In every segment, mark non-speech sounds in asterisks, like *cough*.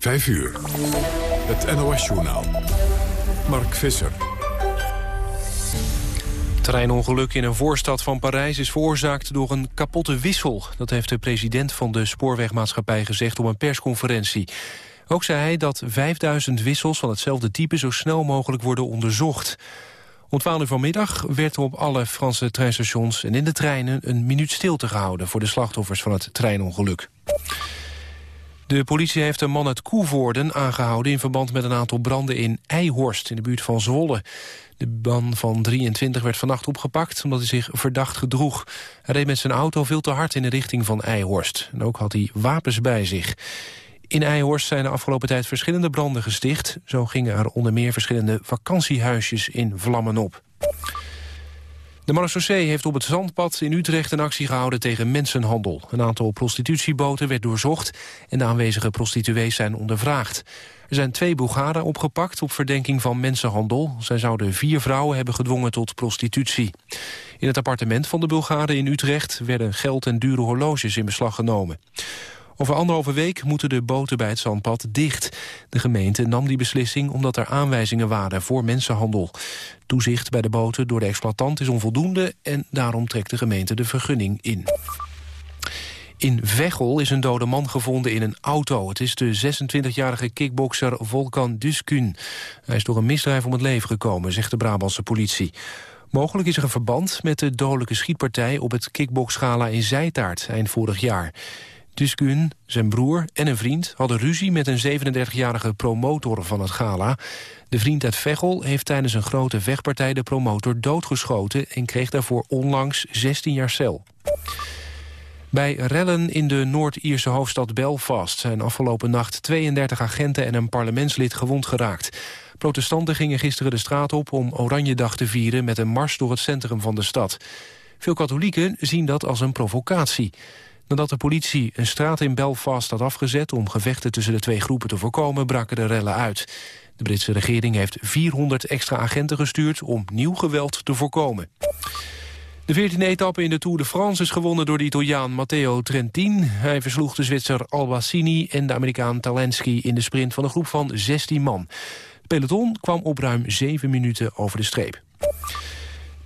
5 uur. Het NOS-journaal. Mark Visser. Treinongeluk in een voorstad van Parijs is veroorzaakt door een kapotte wissel. Dat heeft de president van de spoorwegmaatschappij gezegd op een persconferentie. Ook zei hij dat 5000 wissels van hetzelfde type zo snel mogelijk worden onderzocht. Om 12 uur vanmiddag werd op alle Franse treinstations en in de treinen een minuut stilte gehouden voor de slachtoffers van het treinongeluk. De politie heeft een man uit Koevoorden aangehouden... in verband met een aantal branden in Eihorst, in de buurt van Zwolle. De man van 23 werd vannacht opgepakt omdat hij zich verdacht gedroeg. Hij reed met zijn auto veel te hard in de richting van Eihorst. En ook had hij wapens bij zich. In Eihorst zijn de afgelopen tijd verschillende branden gesticht. Zo gingen er onder meer verschillende vakantiehuisjes in vlammen op. De marechaussee heeft op het Zandpad in Utrecht een actie gehouden tegen mensenhandel. Een aantal prostitutieboten werd doorzocht en de aanwezige prostituees zijn ondervraagd. Er zijn twee Bulgaren opgepakt op verdenking van mensenhandel. Zij zouden vier vrouwen hebben gedwongen tot prostitutie. In het appartement van de Bulgaren in Utrecht werden geld en dure horloges in beslag genomen. Over anderhalve week moeten de boten bij het zandpad dicht. De gemeente nam die beslissing omdat er aanwijzingen waren voor mensenhandel. Toezicht bij de boten door de exploitant is onvoldoende... en daarom trekt de gemeente de vergunning in. In Veghel is een dode man gevonden in een auto. Het is de 26-jarige kickbokser Volkan Duskun. Hij is door een misdrijf om het leven gekomen, zegt de Brabantse politie. Mogelijk is er een verband met de dodelijke schietpartij... op het kickboxgala in Zijtaart eind vorig jaar. Duskun, zijn broer en een vriend hadden ruzie met een 37-jarige promotor van het gala. De vriend uit Veghel heeft tijdens een grote vechtpartij de promotor doodgeschoten... en kreeg daarvoor onlangs 16 jaar cel. Bij rellen in de Noord-Ierse hoofdstad Belfast... zijn afgelopen nacht 32 agenten en een parlementslid gewond geraakt. Protestanten gingen gisteren de straat op om Oranjedag te vieren... met een mars door het centrum van de stad. Veel katholieken zien dat als een provocatie. Nadat de politie een straat in Belfast had afgezet... om gevechten tussen de twee groepen te voorkomen, braken de rellen uit. De Britse regering heeft 400 extra agenten gestuurd... om nieuw geweld te voorkomen. De 14e etappe in de Tour de France is gewonnen door de Italiaan Matteo Trentin. Hij versloeg de Zwitser Albassini en de Amerikaan Talensky... in de sprint van een groep van 16 man. Peloton kwam op ruim 7 minuten over de streep.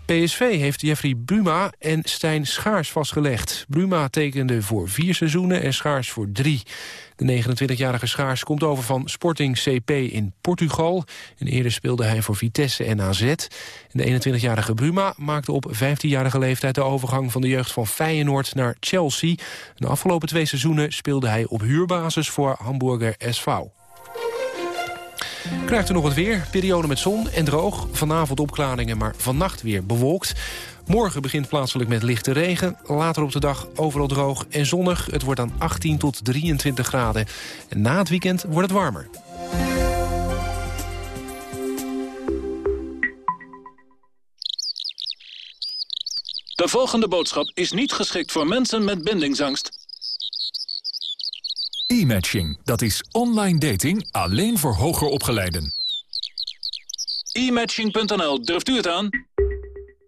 PSV heeft Jeffrey Bruma en Stijn Schaars vastgelegd. Bruma tekende voor vier seizoenen en Schaars voor drie. De 29-jarige Schaars komt over van Sporting CP in Portugal. En eerder speelde hij voor Vitesse en AZ. De 21-jarige Bruma maakte op 15-jarige leeftijd... de overgang van de jeugd van Feyenoord naar Chelsea. De afgelopen twee seizoenen speelde hij op huurbasis voor Hamburger SV. Krijgt u nog het weer. Periode met zon en droog. Vanavond opklaringen, maar vannacht weer bewolkt. Morgen begint plaatselijk met lichte regen. Later op de dag overal droog en zonnig. Het wordt dan 18 tot 23 graden. En na het weekend wordt het warmer. De volgende boodschap is niet geschikt voor mensen met bindingsangst. E-matching, dat is online dating alleen voor hoger opgeleiden. E-matching.nl, durft u het aan?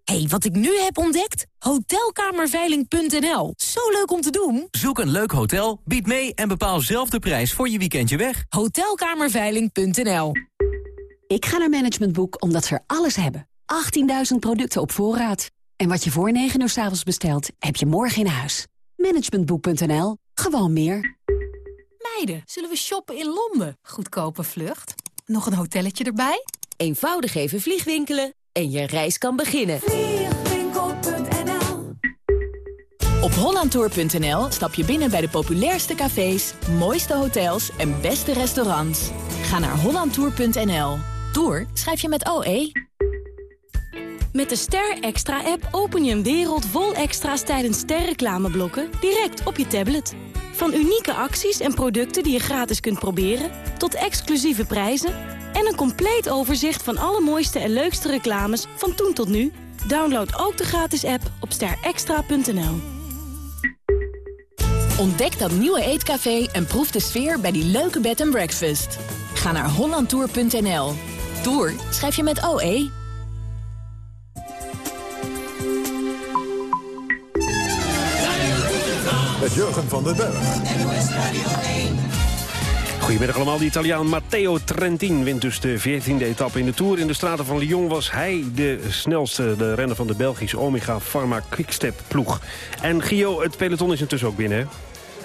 hey, wat ik nu heb ontdekt? Hotelkamerveiling.nl. Zo leuk om te doen. Zoek een leuk hotel, bied mee en bepaal zelf de prijs voor je weekendje weg. Hotelkamerveiling.nl. Ik ga naar Management Boek omdat ze er alles hebben. 18.000 producten op voorraad. En wat je voor 9 uur s avonds bestelt, heb je morgen in huis. Managementboek.nl. Gewoon meer. Meiden, zullen we shoppen in Londen? Goedkope vlucht. Nog een hotelletje erbij? Eenvoudig even vliegwinkelen en je reis kan beginnen. Vliegwinkel.nl Op hollandtour.nl stap je binnen bij de populairste cafés, mooiste hotels en beste restaurants. Ga naar hollandtour.nl. Tour schrijf je met OE. Met de Ster Extra app open je een wereld vol extra's tijdens sterreclameblokken direct op je tablet. Van unieke acties en producten die je gratis kunt proberen, tot exclusieve prijzen en een compleet overzicht van alle mooiste en leukste reclames van toen tot nu. Download ook de gratis app op sterextra.nl. Ontdek dat nieuwe eetcafé en proef de sfeer bij die leuke bed and breakfast. Ga naar hollandtour.nl. Tour schrijf je met OE. Met Jurgen van den Berg. Goedemiddag allemaal. De Italiaan Matteo Trentin wint dus de 14e etappe in de Tour. In de straten van Lyon was hij de snelste, de renner van de Belgische Omega Pharma Quickstep ploeg. En Gio, het peloton is intussen ook binnen, hè?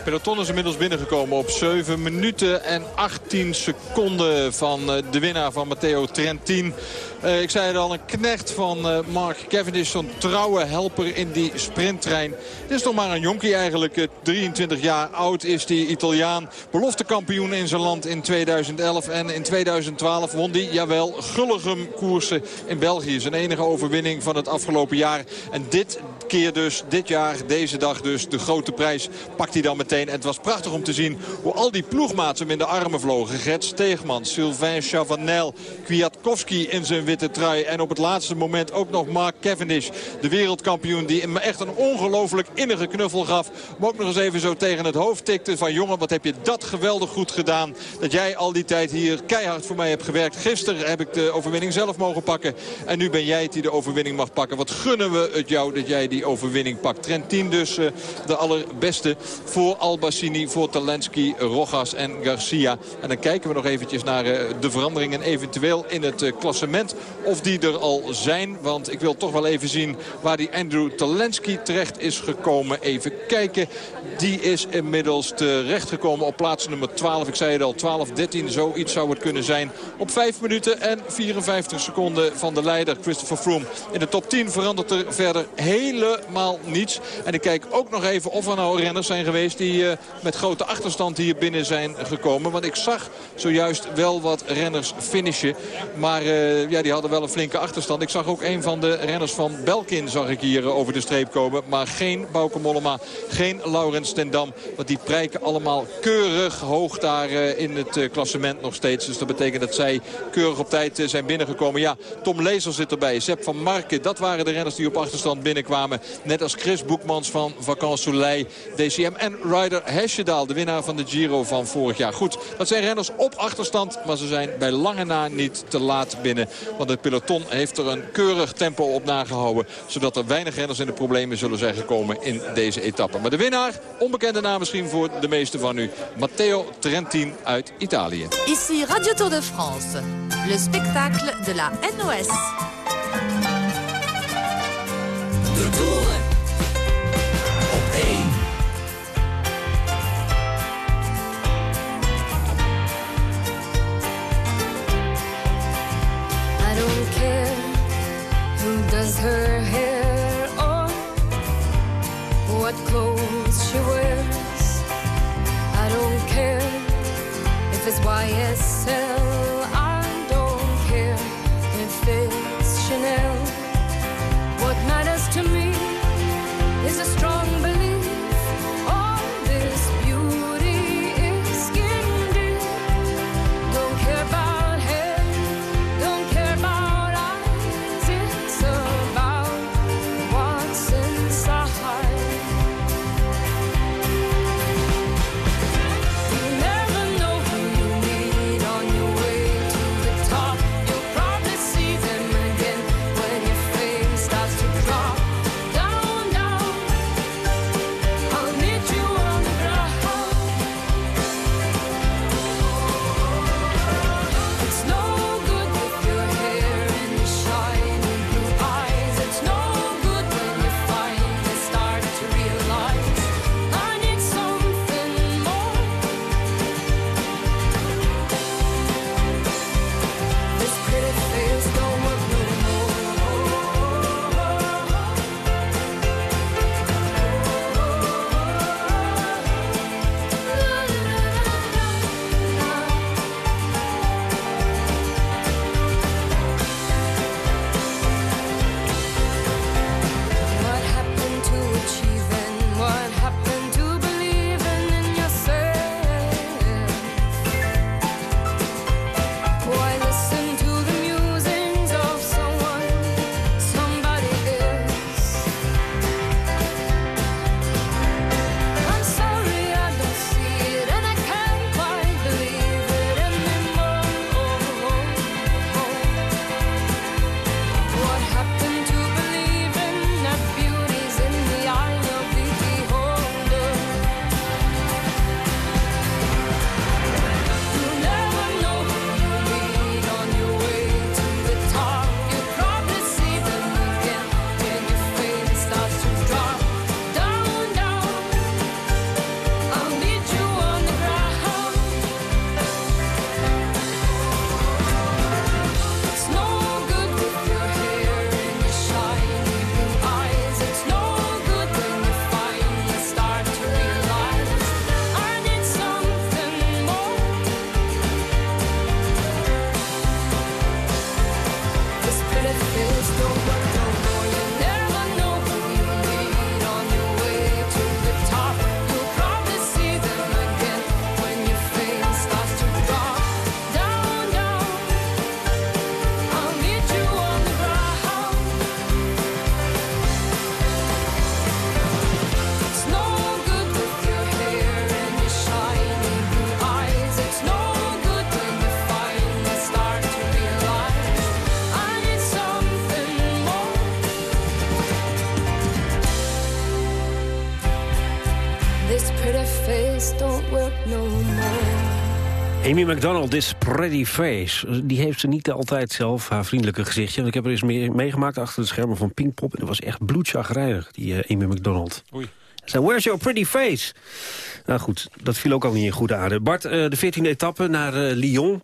Peloton is inmiddels binnengekomen op 7 minuten en 18 seconden van eh, de winnaar van Matteo Trentin. Uh, ik zei het al, een knecht van uh, Mark Cavendish. Zo'n trouwe helper in die sprinttrein. Dit is nog maar een jonkie eigenlijk. 23 jaar oud is die Italiaan. Beloftekampioen in zijn land in 2011. En in 2012 won hij, jawel, Gulligem koersen in België. Zijn enige overwinning van het afgelopen jaar. En dit keer dus, dit jaar, deze dag dus, de grote prijs pakt hij dan meteen. En het was prachtig om te zien hoe al die ploegmaats hem in de armen vlogen. Gert Steegman, Sylvain Chavanel, Kwiatkowski in zijn witte trui. En op het laatste moment ook nog Mark Cavendish, de wereldkampioen... die hem echt een ongelooflijk innige knuffel gaf. Maar ook nog eens even zo tegen het hoofd tikte van... jongen, wat heb je dat geweldig goed gedaan. Dat jij al die tijd hier keihard voor mij hebt gewerkt. Gisteren heb ik de overwinning zelf mogen pakken. En nu ben jij het die de overwinning mag pakken. Wat gunnen we het jou dat jij die overwinning pakt. Trentin dus uh, de allerbeste voor Albacini, voor Talensky, Rogas en Garcia. En dan kijken we nog eventjes naar uh, de veranderingen eventueel in het uh, klassement of die er al zijn. Want ik wil toch wel even zien waar die Andrew Talensky terecht is gekomen. Even kijken. Die is inmiddels terechtgekomen op plaats nummer 12. Ik zei het al, 12, 13, zoiets zou het kunnen zijn. Op 5 minuten en 54 seconden van de leider Christopher Froome. In de top 10 verandert er verder helemaal niets. En ik kijk ook nog even of er nou renners zijn geweest... die uh, met grote achterstand hier binnen zijn gekomen. Want ik zag zojuist wel wat renners finishen. Maar uh, ja, die hadden wel een flinke achterstand. Ik zag ook een van de renners van Belkin zag ik hier uh, over de streep komen. Maar geen Bauke Mollema, geen Laurens ten Dam. Want die prijken allemaal keurig hoog daar in het klassement nog steeds. Dus dat betekent dat zij keurig op tijd zijn binnengekomen. Ja, Tom Lezer zit erbij. Sepp van Marken, dat waren de renners die op achterstand binnenkwamen. Net als Chris Boekmans van Vacances Soleil, DCM. En Ryder Hesjedaal, de winnaar van de Giro van vorig jaar. Goed, dat zijn renners op achterstand. Maar ze zijn bij lange na niet te laat binnen. Want het peloton heeft er een keurig tempo op nagehouden. Zodat er weinig renners in de problemen zullen zijn gekomen in deze etappe. Maar de winnaar, onbekende naam misschien voor de meeste van u. Matteo Trentin uit Italië. Ici Radio Tour de France. Le spectacle de la NOS. De Tour. Her hair or what clothes she wears. I don't care if it's YSL. Amy McDonald is Pretty Face. Die heeft ze niet altijd zelf, haar vriendelijke gezichtje. Want ik heb er eens mee, meegemaakt achter de schermen van Pinkpop. En dat was echt bloedchagrijnig, die uh, Amy McDonald. Oei. Zei, where's your pretty face? Nou goed, dat viel ook al niet in goede aarde. Bart, uh, de 14e etappe naar uh, Lyon.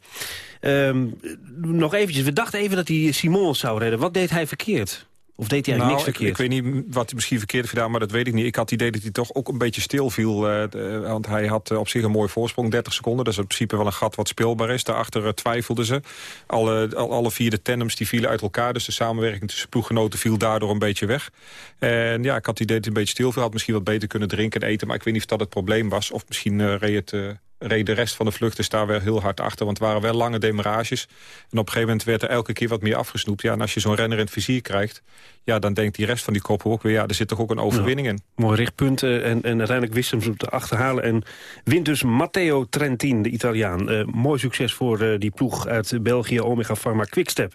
Um, nog eventjes, we dachten even dat hij Simon zou redden. Wat deed hij verkeerd? Of deed hij eigenlijk nou, niks verkeerd? Ik, ik, weet niet wat hij misschien verkeerd heeft gedaan, maar dat weet ik niet. Ik had het idee dat hij toch ook een beetje stil viel. Uh, de, want hij had uh, op zich een mooie voorsprong, 30 seconden. Dat is in principe wel een gat wat speelbaar is. Daarachter uh, twijfelden ze. Alle, al, alle vier de tandems die vielen uit elkaar. Dus de samenwerking tussen ploeggenoten viel daardoor een beetje weg. En ja, ik had het idee dat hij een beetje stil viel. Had misschien wat beter kunnen drinken en eten. Maar ik weet niet of dat het probleem was. Of misschien reed het reed de rest van de vluchters daar wel heel hard achter. Want het waren wel lange demarages. En op een gegeven moment werd er elke keer wat meer afgesnoept. Ja, en als je zo'n renner in het vizier krijgt... ja, dan denkt die rest van die koppen ook weer... ja, er zit toch ook een overwinning in. Mooi richtpunt. En, en uiteindelijk wist hem ze te achterhalen. En wint dus Matteo Trentin, de Italiaan. Uh, mooi succes voor uh, die ploeg uit België, Omega Pharma Quickstep.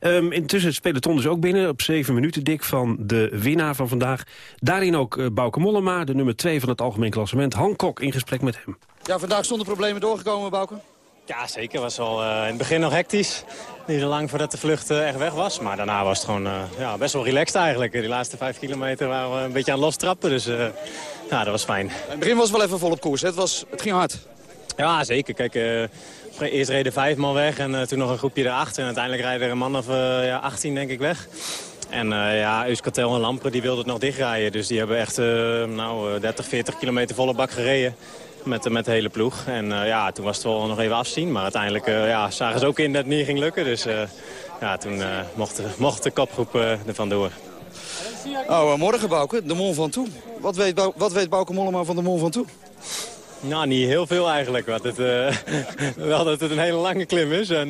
Um, intussen het peloton dus ook binnen. Op zeven minuten dik van de winnaar van vandaag. Daarin ook Bauke Mollema, de nummer twee van het algemeen klassement. Hancock in gesprek met hem. Ja, vandaag zonder problemen doorgekomen, Bouke? Ja, zeker. was al uh, in het begin nog hectisch. Niet zo lang voordat de vlucht uh, echt weg was. Maar daarna was het gewoon uh, ja, best wel relaxed eigenlijk. Die laatste vijf kilometer waren we een beetje aan los trappen. Dus ja, dat was fijn. In het begin was het wel even vol op koers. Hè? Het, was, het ging hard. Ja, zeker. Kijk, eerst reden vijf man weg en toen nog een groepje erachter. En uiteindelijk rijden er een man of ja, 18 denk ik weg. En uh, ja, Euskartel en Lampre die wilden het nog dichtrijden. Dus die hebben echt uh, nou, 30, 40 kilometer volle bak gereden met, met de hele ploeg. En uh, ja, toen was het wel nog even afzien. Maar uiteindelijk uh, ja, zagen ze ook in dat het niet ging lukken. Dus uh, ja, toen mocht, mocht de kopgroep ervan door. Oh, morgen Bouke, de Mont Ventoux. Wat weet, Bou wat weet Bouke Mollema van de Mont Ventoux? Nou, niet heel veel eigenlijk. Want het, *laughs* wel dat het een hele lange klim is. En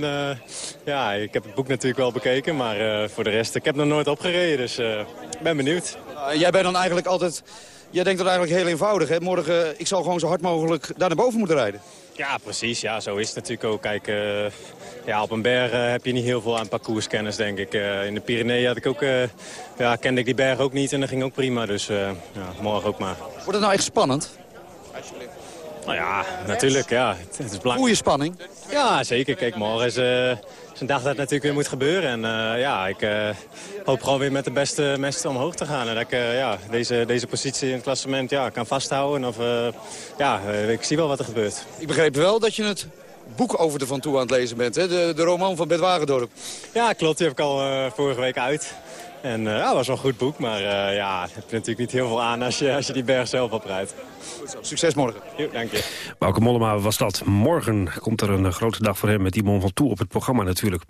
ja, ik heb het boek natuurlijk wel bekeken. Maar voor de rest, ik heb nog nooit opgereden. Dus ik ben benieuwd. jij bent dan eigenlijk altijd Jij denkt dat eigenlijk heel eenvoudig. Hè? Morgen, ik zal gewoon zo hard mogelijk daar naar boven moeten rijden. Ja, precies. Ja, zo is het natuurlijk ook. Kijk, uh, ja, op een berg uh, heb je niet heel veel aan parcourskennis, denk ik. Uh, in de Pyreneeën had ik ook, ja, kende ik die berg ook niet en dat ging ook prima. Dus ja, morgen ook maar. Wordt het nou echt spannend? Nou ja, natuurlijk. Ja. Het, het is belangrijk. Goeie spanning? Ja, zeker. Kijk, morgen is, is een dag dat het natuurlijk weer moet gebeuren. En uh, ja, ik uh, hoop gewoon weer met de beste mensen omhoog te gaan. En dat ik uh, ja, deze, deze positie in het klassement ja, kan vasthouden. Of, ja, ik zie wel wat er gebeurt. Ik begreep wel dat je het boek over de Van Toe aan het lezen bent. Hè? De, de roman van Bert Wagendorp. Ja, klopt. Die heb ik al vorige week uit. En uh, ja, dat was wel een goed boek, maar uh, ja, het heeft natuurlijk niet heel veel aan als je, als je die berg zelf oprijdt. Succes morgen. Jo, dank je. Bauke Mollema was dat. Morgen komt er een grote dag voor hem met die Mon van Toe op het programma natuurlijk.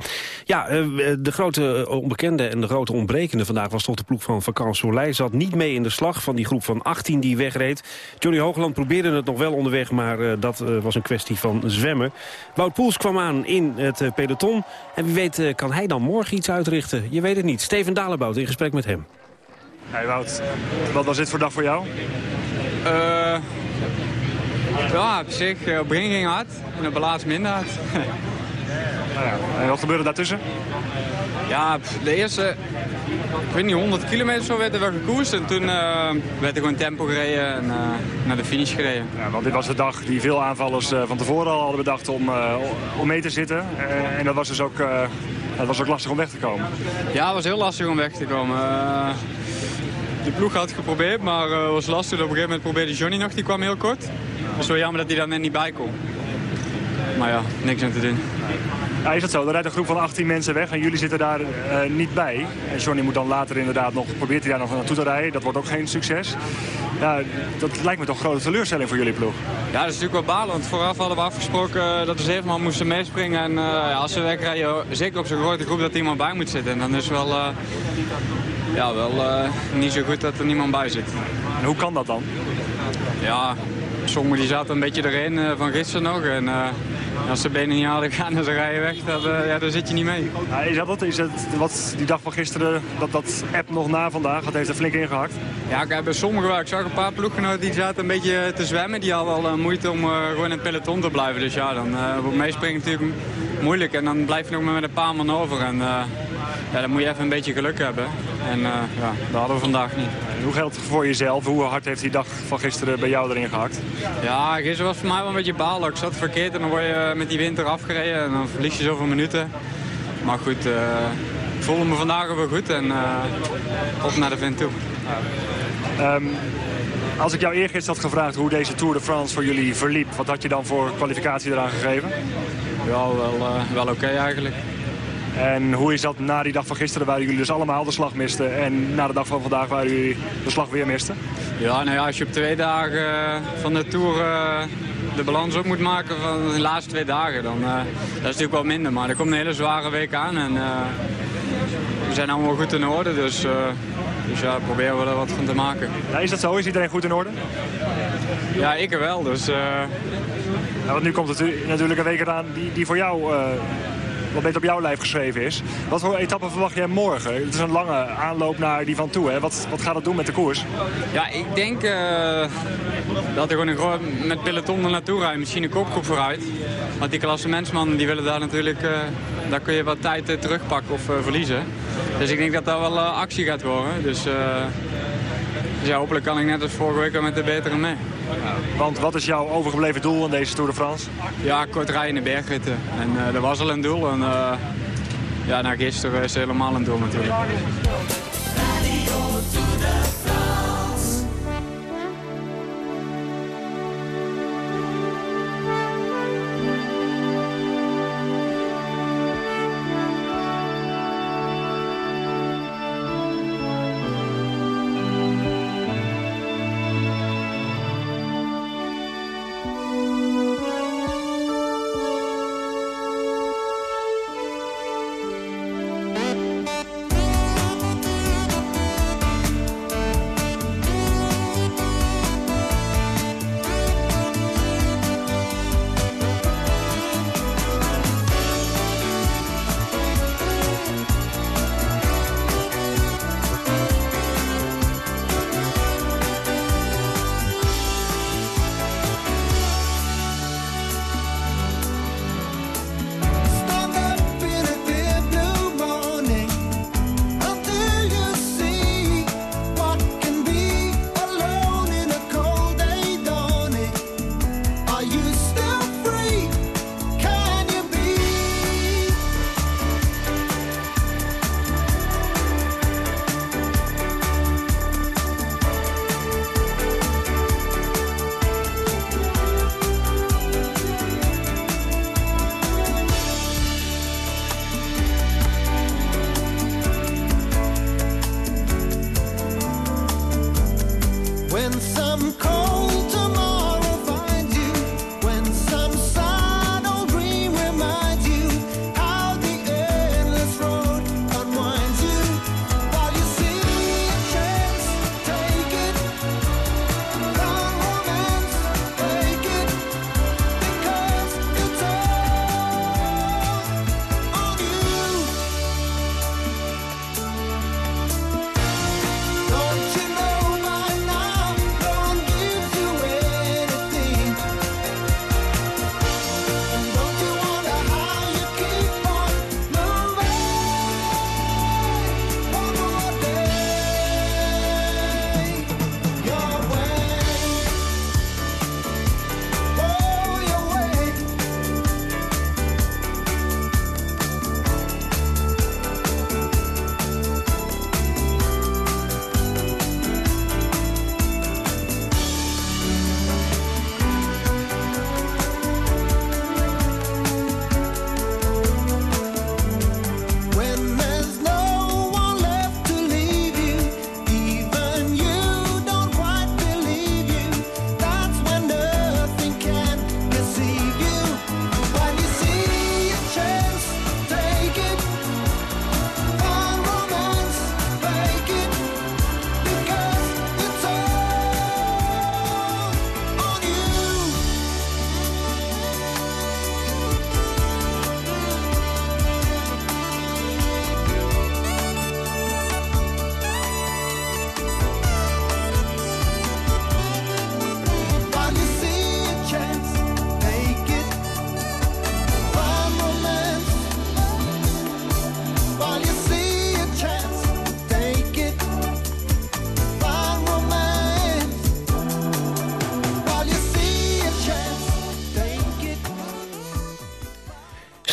Ja, uh, de grote onbekende en de grote ontbrekende vandaag was toch de ploeg van Vakant Soleil. Zat niet mee in de slag van die groep van 18 die wegreed. Johnny Hoogland probeerde het nog wel onderweg, maar dat was een kwestie van zwemmen. Wout Poels kwam aan in het peloton. En wie weet kan hij dan morgen iets uitrichten. Je weet het niet. Steven In gesprek met hem. Hey Wout, wat was dit voor dag voor jou? Uh, ja, op zich, op het begin ging hard en op het laatst minder hard. *laughs* nou ja, en wat gebeurde daartussen? Ja, de eerste, ik weet niet, 100 kilometer zo werd er wel gekoerst. En toen uh, werd er gewoon tempo gereden en uh, naar de finish gereden. Ja, want dit was de dag die veel aanvallers uh, van tevoren al hadden bedacht om, om mee te zitten. en dat was dus ook, dat was ook lastig om weg te komen. Ja, het was heel lastig om weg te komen. de ploeg had geprobeerd, maar het was lastig. Op een gegeven moment probeerde Johnny nog, die kwam heel kort. Het is wel jammer dat hij daar net niet bij kon. Maar ja, niks aan te doen. Ja, is dat zo? Er rijdt een groep van 18 mensen weg en jullie zitten daar uh, niet bij. En Johnny moet dan later inderdaad nog, probeert hij daar nog naartoe te rijden. Dat wordt ook geen succes. Ja, dat lijkt me toch een grote teleurstelling voor jullie ploeg. Ja, dat is natuurlijk wel balen, want vooraf hadden we afgesproken dat we zeven man moesten meespringen. En uh, als we wegrijden, zeker op zo'n grote groep, dat er iemand bij moet zitten. En dan is het wel, uh, ja, wel niet zo goed dat er niemand bij zit. En hoe kan dat dan? Ja, sommigen die zaten een beetje erin van gisteren nog. En, als ze benen niet hadden, gaan ze rijden weg. Dat, uh, ja, daar zit je niet mee. Ja, is dat het? Is het wat die dag van gisteren, dat, dat app nog na vandaag, dat heeft er flink ingehakt? Ja, ik heb sommigen wel. Ik zag een paar ploeggenoten die zaten een beetje te zwemmen. Die hadden al uh, moeite om uh, gewoon in het peloton te blijven. Dus ja, dan wordt meespringen natuurlijk moeilijk. En dan blijf je nog maar met een paar man over. En ja, dan moet je even een beetje geluk hebben. En ja, dat hadden we vandaag niet. En hoe geldt het voor jezelf? Hoe hard heeft die dag van gisteren bij jou erin gehakt? Ja, gisteren was voor mij wel een beetje balen. Ik zat verkeerd en dan word je met die winter afgereden en dan verlies je zoveel minuten. Maar goed, ik voelde me vandaag wel goed en op naar de vent toe. Um, als ik jou eergisteren had gevraagd hoe deze Tour de France voor jullie verliep... wat had je dan voor kwalificatie eraan gegeven? Ja, wel, uh, wel oké eigenlijk. En hoe is dat na die dag van gisteren waar jullie dus allemaal de slag misten... en na de dag van vandaag waar jullie de slag weer misten? Ja, nou ja, als je op twee dagen van de Tour uh, de balans op moet maken van de laatste twee dagen... dan uh, dat is natuurlijk wel minder. Maar er komt een hele zware week aan en we zijn allemaal goed in orde. Dus dus ja, proberen we er wat van te maken. Ja, is dat zo? Is iedereen goed in orde? Ja, ik er wel. Dus, uh... ja, want nu komt het natuurlijk een week eraan die, die voor jou uh, wat beter op jouw lijf geschreven is. Wat voor etappe verwacht jij morgen? Het is een lange aanloop naar die van toe. Hè? Wat, wat gaat dat doen met de koers? Ja, ik denk uh, dat er gewoon een met peloton er naartoe rijden. Misschien een kopgroep vooruit. Want die klassementsmannen die willen daar natuurlijk... daar kun je wat tijd terugpakken of verliezen. Dus ik denk dat dat wel actie gaat worden. Dus, dus, ja, hopelijk kan ik net als vorige week met de betere mee. Want wat is jouw overgebleven doel in deze Tour de France? Ja, kort rijden in de bergritten. En uh, dat was al een doel. En uh, ja, na gisteren is het helemaal een doel natuurlijk.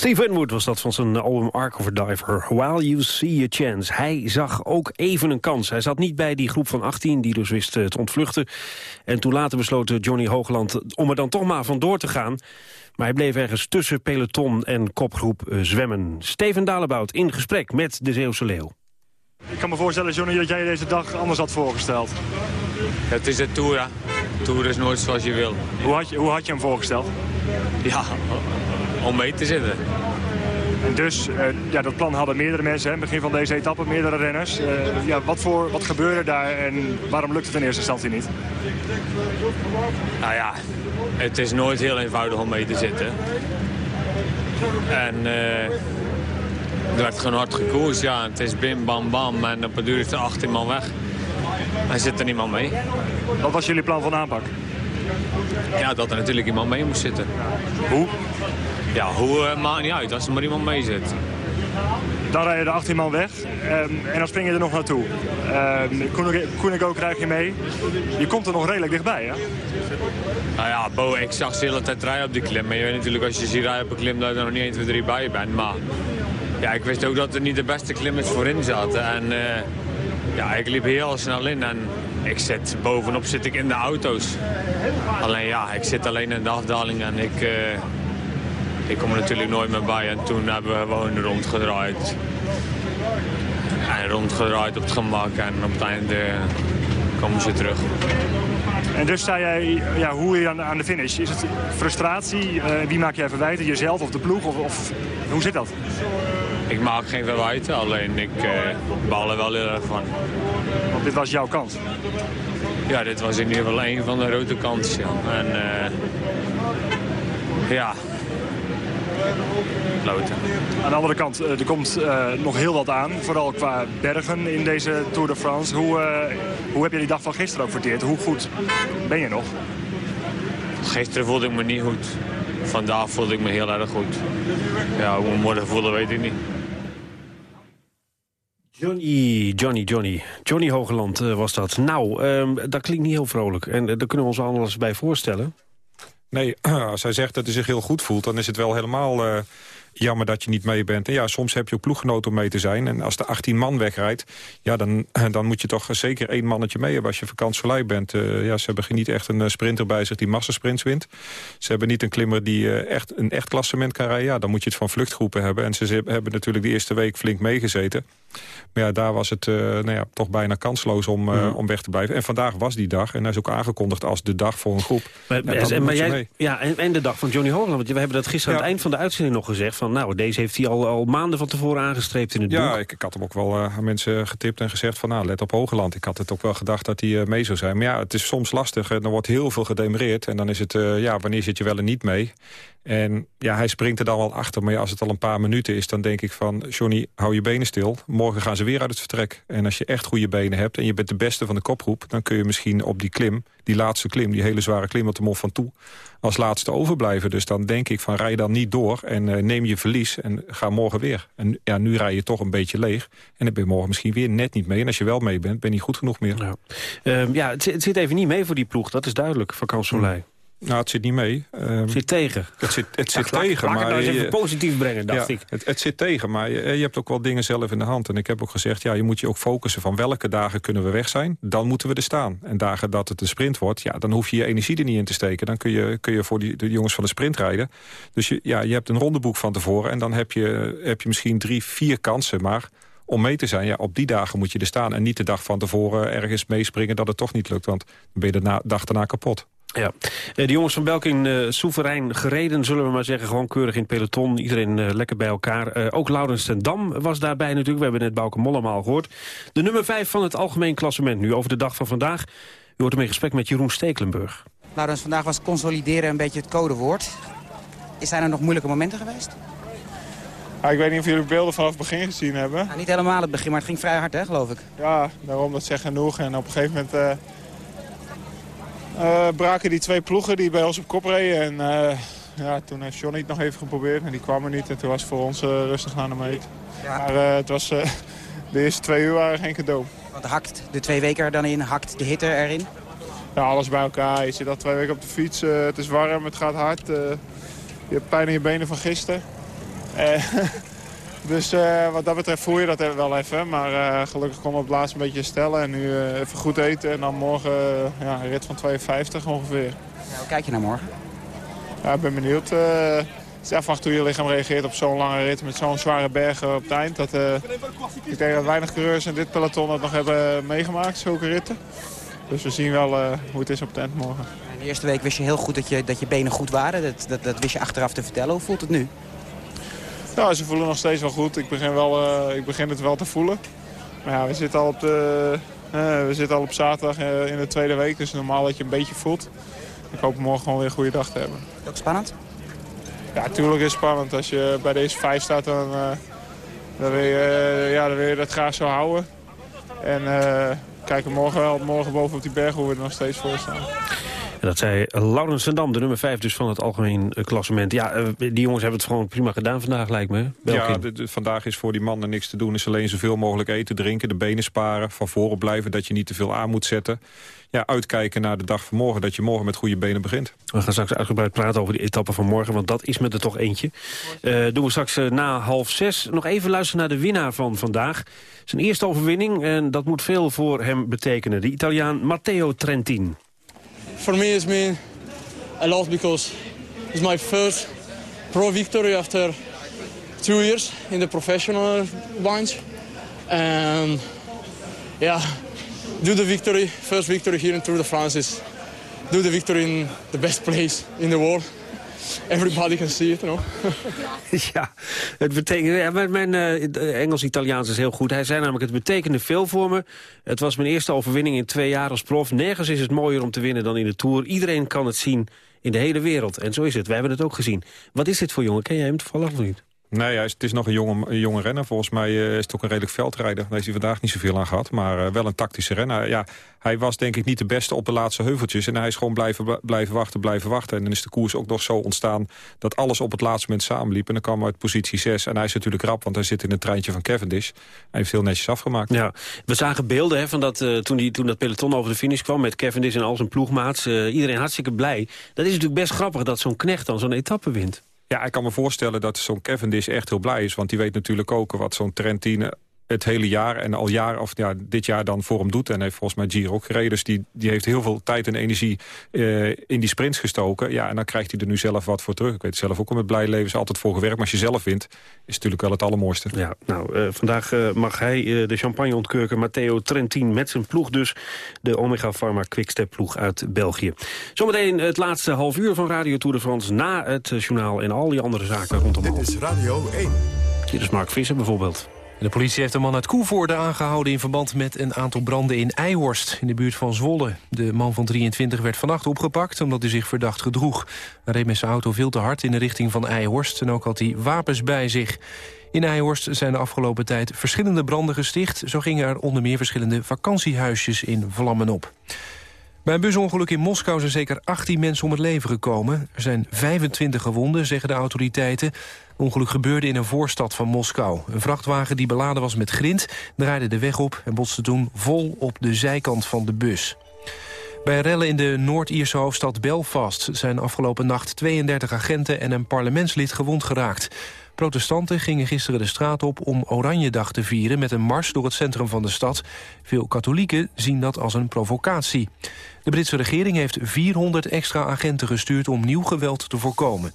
Steve Winwood was dat van zijn album Ark of a Diver. While You See a Chance. Hij zag ook even een kans. Hij zat niet bij die groep van 18 die dus wist eh, te ontvluchten. En toen later besloot Johnny Hoogland om er dan toch maar vandoor te gaan. Maar hij bleef ergens tussen peloton en kopgroep eh, zwemmen. Steven Dalebout in gesprek met de Zeeuwse Leeuw. Ik kan me voorstellen, Johnny, dat jij deze dag anders had voorgesteld. Het is de Tour, hè. Tour is nooit zoals je wil. Hoe had je, hoe had je hem voorgesteld? Ja, om mee te zitten. En dus, uh, ja, dat plan hadden meerdere mensen, hè, begin van deze etappe, meerdere renners. Uh, ja, wat, voor, wat gebeurde daar en waarom lukt het in eerste instantie niet? Nou ja, het is nooit heel eenvoudig om mee te zitten. En uh, er werd gewoon hard gekoers, ja. Het is bim, bam, bam en op het duur is er 18 man weg. En zit er niemand mee. Wat was jullie plan van aanpak? Ja, dat er natuurlijk iemand mee moest zitten. Hoe? Ja, hoe uh, maakt niet uit als er maar iemand mee zit. Dan rijden de 18 man weg um, en dan spring je er nog naartoe. Um, Koenigo krijg je mee. Je komt er nog redelijk dichtbij, hè? Nou ja, Bo, ik zag ze de hele tijd rijden op die klim. Maar je weet natuurlijk als je ziet rijden op een klim dat je er nog niet 1, 2, 3 bij bent. Maar ja, ik wist ook dat er niet de beste klimmers voorin zaten. En uh, ja, ik liep heel snel in en ik zit bovenop zit ik in de auto's. Alleen ja, ik zit alleen in de afdaling en ik, uh, ik kom er natuurlijk nooit meer bij. En toen hebben we gewoon rondgedraaid. En rondgedraaid op het gemak en op het einde komen ze terug. En dus sta jij, ja, hoe je aan, aan de finish? Is het frustratie? Uh, wie maak jij verwijten? Jezelf of de ploeg? Of, of, hoe zit dat? Ik maak geen verwijten, alleen ik uh, baal er wel heel erg van. Want dit was jouw kans? Ja, dit was in ieder geval een van de rode kansen. En uh, ja, Loten. Aan de andere kant, er komt uh, nog heel wat aan. Vooral qua bergen in deze Tour de France. Hoe, uh, hoe heb je die dag van gisteren ook verteerd? Hoe goed ben je nog? Gisteren voelde ik me niet goed. Vandaag voelde ik me heel erg goed. Ja, hoe ik me morgen voelde weet ik niet. Johnny, Johnny, Johnny. Johnny Hogeland uh, was dat. Nou, um, dat klinkt niet heel vrolijk. En daar kunnen we ons alles bij voorstellen. Nee, *clears throat* als hij zegt dat hij zich heel goed voelt... dan is het wel helemaal uh, jammer dat je niet mee bent. En ja, soms heb je ook ploeggenoten om mee te zijn. En als de 18 man wegrijdt, ja, dan, *laughs* dan moet je toch zeker één mannetje mee hebben... als je vakantsverlei bent. Uh, ja, ze hebben niet echt een sprinter bij zich die massasprints wint. Ze hebben niet een klimmer die uh, echt een echt klassement kan rijden. Ja, dan moet je het van vluchtgroepen hebben. En ze hebben natuurlijk de eerste week flink meegezeten. Maar ja, daar was het uh, nou ja, toch bijna kansloos om, uh, mm. om weg te blijven. En vandaag was die dag. En hij is ook aangekondigd als de dag voor een groep. Maar, en, maar jij, ja, en, en, de dag van Johnny Hoogland. Want we hebben dat gisteren ja. aan het eind van de uitzending nog gezegd. Van, nou, deze heeft hij al, al maanden van tevoren aangestreept in het ja, boek. Ik, ik had hem ook wel uh, aan mensen getipt en gezegd van... nou, let op Hoogland. Ik had het ook wel gedacht dat hij mee zou zijn. Maar ja, het is soms lastig. Er wordt heel veel gedemereerd. En dan is het, ja, wanneer zit je wel en niet mee? En ja, hij springt er dan wel achter. Maar ja, als het al een paar minuten is, dan denk ik van... Johnny, hou je benen stil. Morgen gaan ze weer uit het vertrek. En als je echt goede benen hebt en je bent de beste van de kopgroep... dan kun je misschien op die klim, die laatste klim... die hele zware klim op de Mont Ventoux, als laatste overblijven. Dus dan denk ik van rij dan niet door en uh, neem je verlies en ga morgen weer. En ja, nu rij je toch een beetje leeg. En dan ben je morgen misschien weer net niet mee. En als je wel mee bent, ben je niet goed genoeg meer. Ja, ja het, zit even niet mee voor die ploeg. Dat is duidelijk, vakantsverlei. Hmm. Nou, het zit niet mee. Um, zit tegen. Het zit, het zit tegen. Laat maar het nou eens even positief brengen, dacht ja, ik. Het, het, zit tegen, maar je, je, hebt ook wel dingen zelf in de hand. En ik heb ook gezegd, ja, je moet je ook focussen van welke dagen kunnen we weg zijn. Dan moeten we er staan. En dagen dat het een sprint wordt, ja, dan hoef je je energie er niet in te steken. Dan kun je, kun je voor die, de jongens van de sprint rijden. Dus je, ja, je hebt een rondeboek van tevoren. En dan heb je, heb je misschien drie, vier kansen, maar om mee te zijn. Ja, op die dagen moet je er staan. En niet de dag van tevoren ergens meespringen dat het toch niet lukt. Want dan ben je de dag daarna kapot. Ja, de jongens van Belkin uh, soeverein gereden, zullen we maar zeggen. Gewoon keurig in het peloton, iedereen uh, lekker bij elkaar. Uh, ook Laurens ten Dam was daarbij natuurlijk. We hebben net Bouke Mollema al gehoord. De nummer 5 van het algemeen klassement nu over de dag van vandaag. U hoort hem in gesprek met Jeroen Stekelenburg. Laurens, vandaag was consolideren een beetje het codewoord. Zijn er nog moeilijke momenten geweest? Ja, ik weet niet of jullie beelden vanaf het begin gezien hebben. Nou, niet helemaal het begin, maar het ging vrij hard, hè, geloof ik. Ja, daarom dat zegt genoeg. En op een gegeven moment uh, braken die twee ploegen die bij ons op kop reden. En uh, ja, toen heeft Johnny het nog even geprobeerd, maar die kwam er niet. En toen was het voor ons uh, rustig naar de meet. Ja. Maar het was, *laughs* de eerste twee uur waren geen cadeau. Want hakt de twee weken er dan in, hakt de hitte erin? Ja, alles bij elkaar. Je zit al twee weken op de fiets, het is warm, het gaat hard. je hebt pijn in je benen van gisteren. *laughs* Eh, dus uh, wat dat betreft voel je dat wel even. Maar uh, gelukkig kon we op het laatst een beetje stellen. En nu uh, even goed eten. En dan morgen ja, een rit van 52 ongeveer. Ja, hoe kijk je naar morgen? Ja, ik ben benieuwd. Het is afwachten hoe je lichaam reageert op zo'n lange rit met zo'n zware bergen op het eind. Dat, ik denk dat weinig coureurs in dit peloton dat nog hebben meegemaakt, zulke ritten. Dus we zien wel hoe het is op het eind morgen. De eerste week wist je heel goed dat je, dat je benen goed waren. Dat, dat, dat wist je achteraf te vertellen. Hoe voelt het nu? Ja, ze voelen nog steeds wel goed. Ik begin, wel, uh, ik begin het wel te voelen. Maar ja, we zitten al op, de, uh, we zitten al op zaterdag uh, in de tweede week. Dus normaal dat je een beetje voelt. Ik hoop morgen gewoon weer een goede dag te hebben. Is ook spannend? Ja, natuurlijk is het spannend. Als je bij deze vijf staat, dan, dan, wil, je, ja, dan wil je dat graag zo houden. En kijken morgen wel morgen boven op die berg hoe we er nog steeds voor staan. En dat zei Laurens Sendam, de nummer 5 dus van het algemeen klassement. Ja, eh, die jongens hebben het gewoon prima gedaan vandaag, lijkt me. Ja, vandaag is voor die mannen niks te doen. Is alleen zoveel mogelijk eten, drinken, de benen sparen. Van voren blijven, dat je niet te veel aan moet zetten. Ja, uitkijken naar de dag van morgen, dat je morgen met goede benen begint. We gaan straks uitgebreid praten over die etappe van morgen, want dat is met er toch eentje. Uh, doen we straks uh, na half zes. Nog even luisteren naar de winnaar van vandaag. Zijn eerste overwinning, en dat moet veel voor hem betekenen. De Italiaan Matteo Trentin. For me it's been a lot because it's my first pro victory after two years in the professional bunch. And yeah, do the victory, first victory here in Tour de France is do the victory in the best *laughs* place in the world. Everybody can see it, you *laughs* know. ja, het betekent... Mijn, uh, Engels-Italiaans is heel goed. Hij zei namelijk, het betekende veel voor me. Het was mijn eerste overwinning in twee jaar als prof. Nergens is het mooier om te winnen dan in de Tour. Iedereen kan het zien in de hele wereld. En zo is het. Wij hebben het ook gezien. Wat is dit voor jongen? Ken jij hem toevallig of niet? Nee, het is nog een jonge, jonge renner. Volgens mij uh, is het ook een redelijk veldrijder. Daar heeft hij vandaag niet zoveel aan gehad. Maar uh, wel een tactische renner. Ja, hij was denk ik niet de beste op de laatste heuveltjes. En hij is gewoon blijven, blijven wachten, blijven wachten. En dan is de koers ook nog zo ontstaan dat alles op het laatste moment samenliep. En dan kwam hij uit positie 6. En hij is natuurlijk rap, want hij zit in het treintje van Cavendish. Hij heeft heel netjes afgemaakt. Ja, we zagen beelden hè, van dat, uh, toen, die, toen dat peloton over de finish kwam... met Cavendish en al zijn ploegmaats. iedereen hartstikke blij. Dat is natuurlijk best grappig dat zo'n knecht dan zo'n etappe wint. Ja, ik kan me voorstellen dat zo'n Cavendish echt heel blij is. Want die weet natuurlijk ook wat zo'n Trentine het hele jaar en al jaar, of ja, dit jaar dan voor hem doet. En heeft volgens mij Giro ook gereden. Dus die, die heeft heel veel tijd en energie uh, in die sprints gestoken. Ja, en dan krijgt hij er nu zelf wat voor terug. Ik weet zelf ook al met blij leven is altijd voor gewerkt. Maar als je zelf wint, is natuurlijk wel het allermooiste. Ja, nou, uh, vandaag uh, mag hij de champagne ontkurken. Matteo Trentin met zijn ploeg dus. De Omega Pharma Quickstep ploeg uit België. Zometeen het laatste half uur van Radio Tour de France. Na het journaal en al die andere zaken rondom. Dit is Radio 1. Hier is Mark Visser bijvoorbeeld. De politie heeft een man uit Koevoorde aangehouden... in verband met een aantal branden in Eihorst, in de buurt van Zwolle. De man van 23 werd vannacht opgepakt omdat hij zich verdacht gedroeg. Hij reed met zijn auto veel te hard in de richting van Eihorst... en ook had hij wapens bij zich. In Eihorst zijn de afgelopen tijd verschillende branden gesticht. Zo gingen er onder meer verschillende vakantiehuisjes in vlammen op. Bij een busongeluk in Moskou zijn zeker 18 mensen om het leven gekomen. Er zijn 25 gewonden, zeggen de autoriteiten. Het ongeluk gebeurde in een voorstad van Moskou. Een vrachtwagen die beladen was met grind draaide de weg op... en botste toen vol op de zijkant van de bus. Bij rellen in de Noord-Ierse hoofdstad Belfast... zijn afgelopen nacht 32 agenten en een parlementslid gewond geraakt. Protestanten gingen gisteren de straat op om Oranjedag te vieren... met een mars door het centrum van de stad. Veel katholieken zien dat als een provocatie. De Britse regering heeft 400 extra agenten gestuurd om nieuw geweld te voorkomen.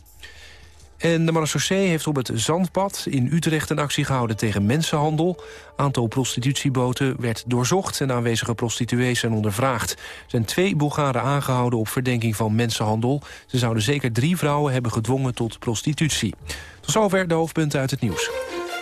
En de marechaussee heeft op het Zandpad in Utrecht een actie gehouden tegen mensenhandel. Aantal prostitutieboten werd doorzocht en aanwezige prostituees zijn ondervraagd. Er zijn twee Bulgaren aangehouden op verdenking van mensenhandel. Ze zouden zeker drie vrouwen hebben gedwongen tot prostitutie. Tot zover de hoofdpunten uit het nieuws.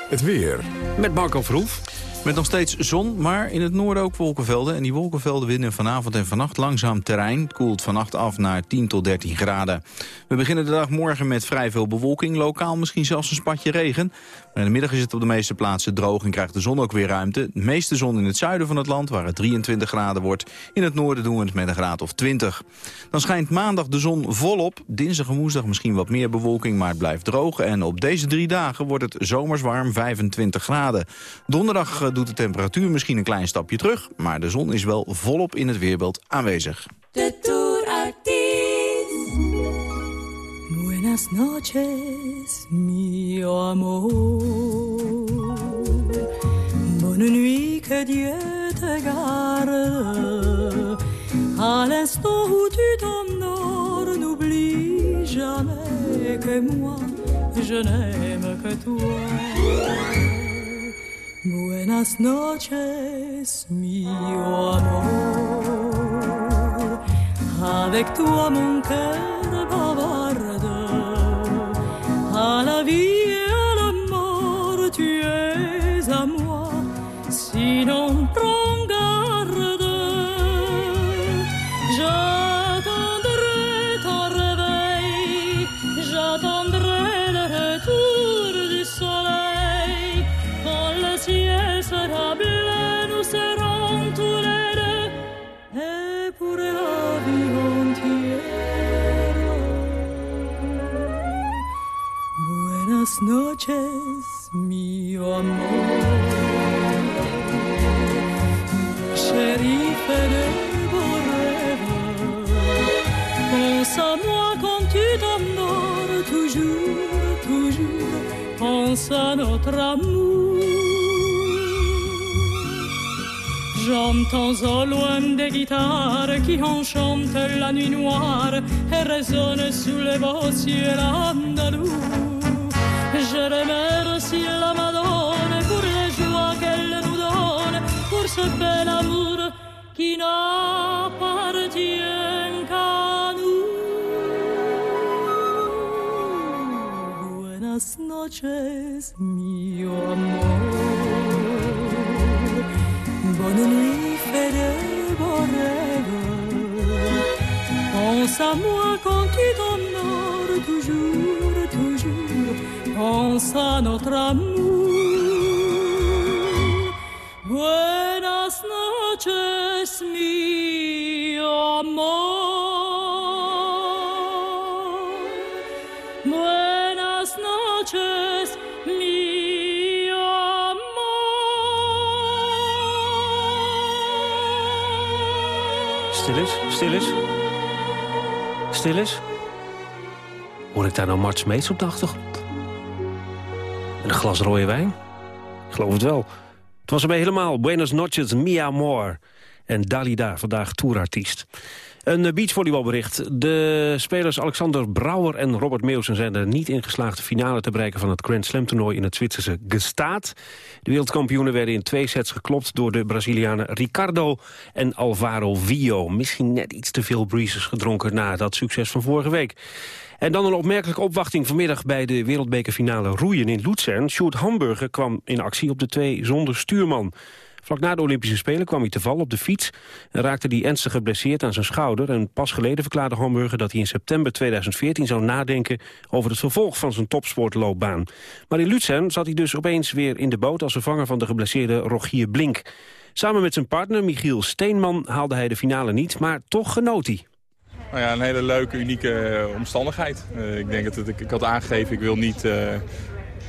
Het weer. Met Marco Verhoef. Met nog steeds zon, maar in het noorden ook wolkenvelden. En die wolkenvelden winnen vanavond en vannacht langzaam terrein. Het koelt vannacht af naar 10 tot 13 graden. We beginnen de dag morgen met vrij veel bewolking. Lokaal misschien zelfs een spatje regen. Maar in de middag is het op de meeste plaatsen droog en krijgt de zon ook weer ruimte. De meeste zon in het zuiden van het land, waar het 23 graden wordt. In het noorden doen we het met een graad of 20. Dan schijnt maandag de zon volop. Dinsdag en woensdag misschien wat meer bewolking, maar het blijft droog. En op deze drie dagen wordt het zomers warm, 25 graden. Donderdag eh, doet de temperatuur misschien een klein stapje terug... maar de zon is wel volop in het weerbeeld aanwezig. De Tour. Buena Buenas noches, mi amor. Bonne nuit, que Dieu te garde. À l'instant où tu t'endors, n'oublie jamais que moi, je n'aime que toi. Buenas noches, mi amor. Avec toi, mon cœur bavarde. À la vie et à la mort, tu es à moi. Sinon, prends qui enchante la nuit noire et résonne sous les beaux cieux moi quand tu t'endors, toujours, toujours. Pense à notre amour. Buenas noches, mi amor. Buenas noches, mi Stil is, stil. Stil is. Hoor ik daar nou Mart Smeets op de achtergrond? En een glas rode wijn? Ik geloof het wel. Het was erbij helemaal. Buenos noches, mi amor. En Dalida, vandaag tourartiest. Een beachvolleybalbericht. De spelers Alexander Brouwer en Robert Meeuwsen zijn er niet in geslaagd... de finale te bereiken van het Grand Slam toernooi in het Zwitserse Gestaat. De wereldkampioenen werden in twee sets geklopt... door de Brazilianen Ricardo en Alvaro Vio. Misschien net iets te veel breezes gedronken na dat succes van vorige week. En dan een opmerkelijke opwachting vanmiddag bij de wereldbekerfinale roeien in Luzern. Sjoerd Hamburger kwam in actie op de twee zonder stuurman. Vlak na de Olympische Spelen kwam hij te vallen op de fiets... en raakte hij ernstig geblesseerd aan zijn schouder. En pas geleden verklaarde Hamburger dat hij in september 2014 zou nadenken... over het vervolg van zijn topsportloopbaan. Maar in Luzern zat hij dus opeens weer in de boot... als vervanger van de geblesseerde Rogier Blink. Samen met zijn partner Michiel Steenman haalde hij de finale niet... maar toch genoot hij. Nou ja, een hele leuke, unieke eh, omstandigheid. Uh, ik denk dat ik, ik had aangegeven, ik wil niet... Ik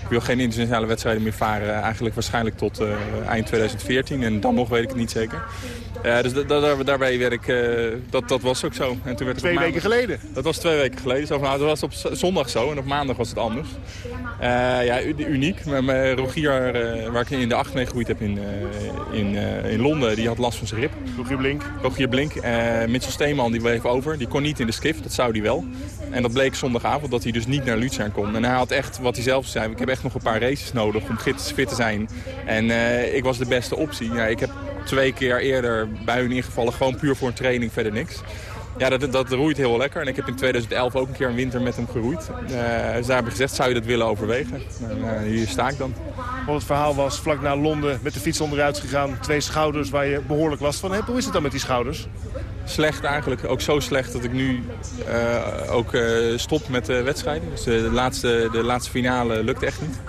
wil geen internationale wedstrijden meer varen. Eigenlijk waarschijnlijk tot uh, eind 2014. En dan nog weet ik het niet zeker. Uh, dus daarbij werd ik, uh, dat, dat was ook zo. En toen werd twee weken geleden? Dat was twee weken geleden. Zo nou, dat was op zondag zo en op maandag was het anders. ja, uniek. Met Rogier, waar ik in de acht mee gegroeid heb in, in, in Londen, die had last van zijn rib. Rogier Blink? Rogier Blink. Mitchell Steeman die bleef over. Die kon niet in de skiff, dat zou hij wel. En dat bleek zondagavond dat hij dus niet naar Luzern kon. En hij had echt, wat hij zelf zei, ik heb echt nog een paar races nodig om fit te zijn. En ik was de beste optie. Ja, ik heb twee keer eerder bij hun ingevallen. Gewoon puur voor een training, verder niks. Ja, dat, dat roeit heel lekker. En ik heb in 2011 ook een keer een winter met hem geroeid. Uh, dus daar hebben gezegd, zou je dat willen overwegen? En, uh, hier sta ik dan. Want het verhaal was vlak na Londen met de fiets onderuit gegaan. Twee schouders waar je behoorlijk last van hebt. Hoe is het dan met die schouders? Slecht eigenlijk. Ook zo slecht dat ik nu uh, ook stop met de wedstrijden. Dus de laatste, de laatste finale lukt echt niet.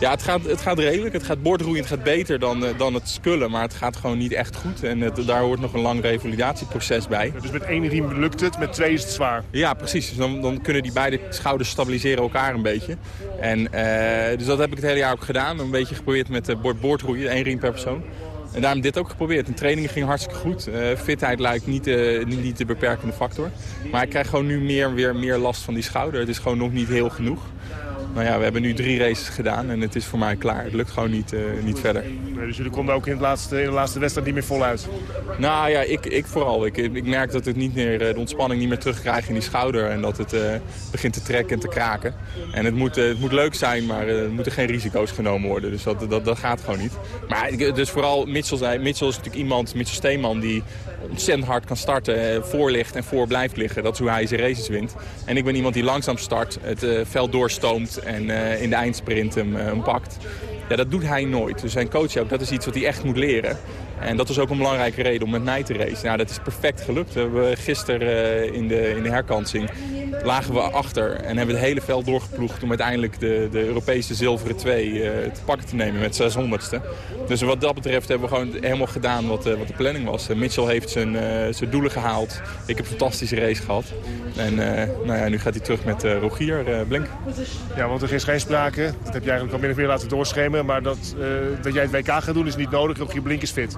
Ja, het gaat, het gaat redelijk. Het gaat bordroeien, het gaat beter dan, uh, dan het skullen. Maar het gaat gewoon niet echt goed. En het, daar hoort nog een lang revalidatieproces bij. Dus met één riem lukt het, met twee is het zwaar? Ja, precies. Dus dan, dan kunnen die beide schouders stabiliseren elkaar een beetje. En, uh, dus dat heb ik het hele jaar ook gedaan. Een beetje geprobeerd met uh, bord, bordroeien, één riem per persoon. En daarom dit ook geprobeerd. De training ging hartstikke goed. Uh, fitheid lijkt niet, uh, niet, niet de beperkende factor. Maar ik krijg gewoon nu meer, weer meer last van die schouder. Het is gewoon nog niet heel genoeg. Nou ja, we hebben nu drie races gedaan en het is voor mij klaar. Het lukt gewoon niet, uh, niet verder. Nee, dus jullie konden ook in, het laatste, in de laatste wedstrijd niet meer voluit? Nou ja, ik, ik vooral. Ik, ik merk dat het niet meer, de ontspanning niet meer terugkrijgt in die schouder. En dat het uh, begint te trekken en te kraken. En het moet, uh, het moet leuk zijn, maar er moeten geen risico's genomen worden. Dus dat, dat, dat gaat gewoon niet. Maar dus vooral Mitchell, zei, Mitchell is natuurlijk iemand, Mitchell Steeman, die ontzettend hard kan starten, voor ligt en voor blijft liggen. Dat is hoe hij zijn races wint. En ik ben iemand die langzaam start, het veld doorstoomt en uh, in de eindsprint hem, uh, hem, pakt. Ja, dat doet hij nooit. Dus zijn coach ook, dat is iets wat hij echt moet leren. En dat is ook een belangrijke reden om met mij te racen. Nou, dat is perfect gelukt. We hebben gisteren uh, in, de, in de herkansing lagen we achter en hebben het hele veld doorgeploegd... om uiteindelijk de, de Europese zilveren twee uh, te pakken te nemen met 600ste. Dus wat dat betreft hebben we gewoon helemaal gedaan wat, uh, wat de planning was. Mitchell heeft zijn, zijn doelen gehaald. Ik heb een fantastische race gehad. En nou ja, nu gaat hij terug met Rogier Blink. Ja, want er is geen sprake, dat heb je eigenlijk al min of meer laten doorschemeren... maar dat, dat jij het WK gaat doen is niet nodig. Rogier Blink is fit.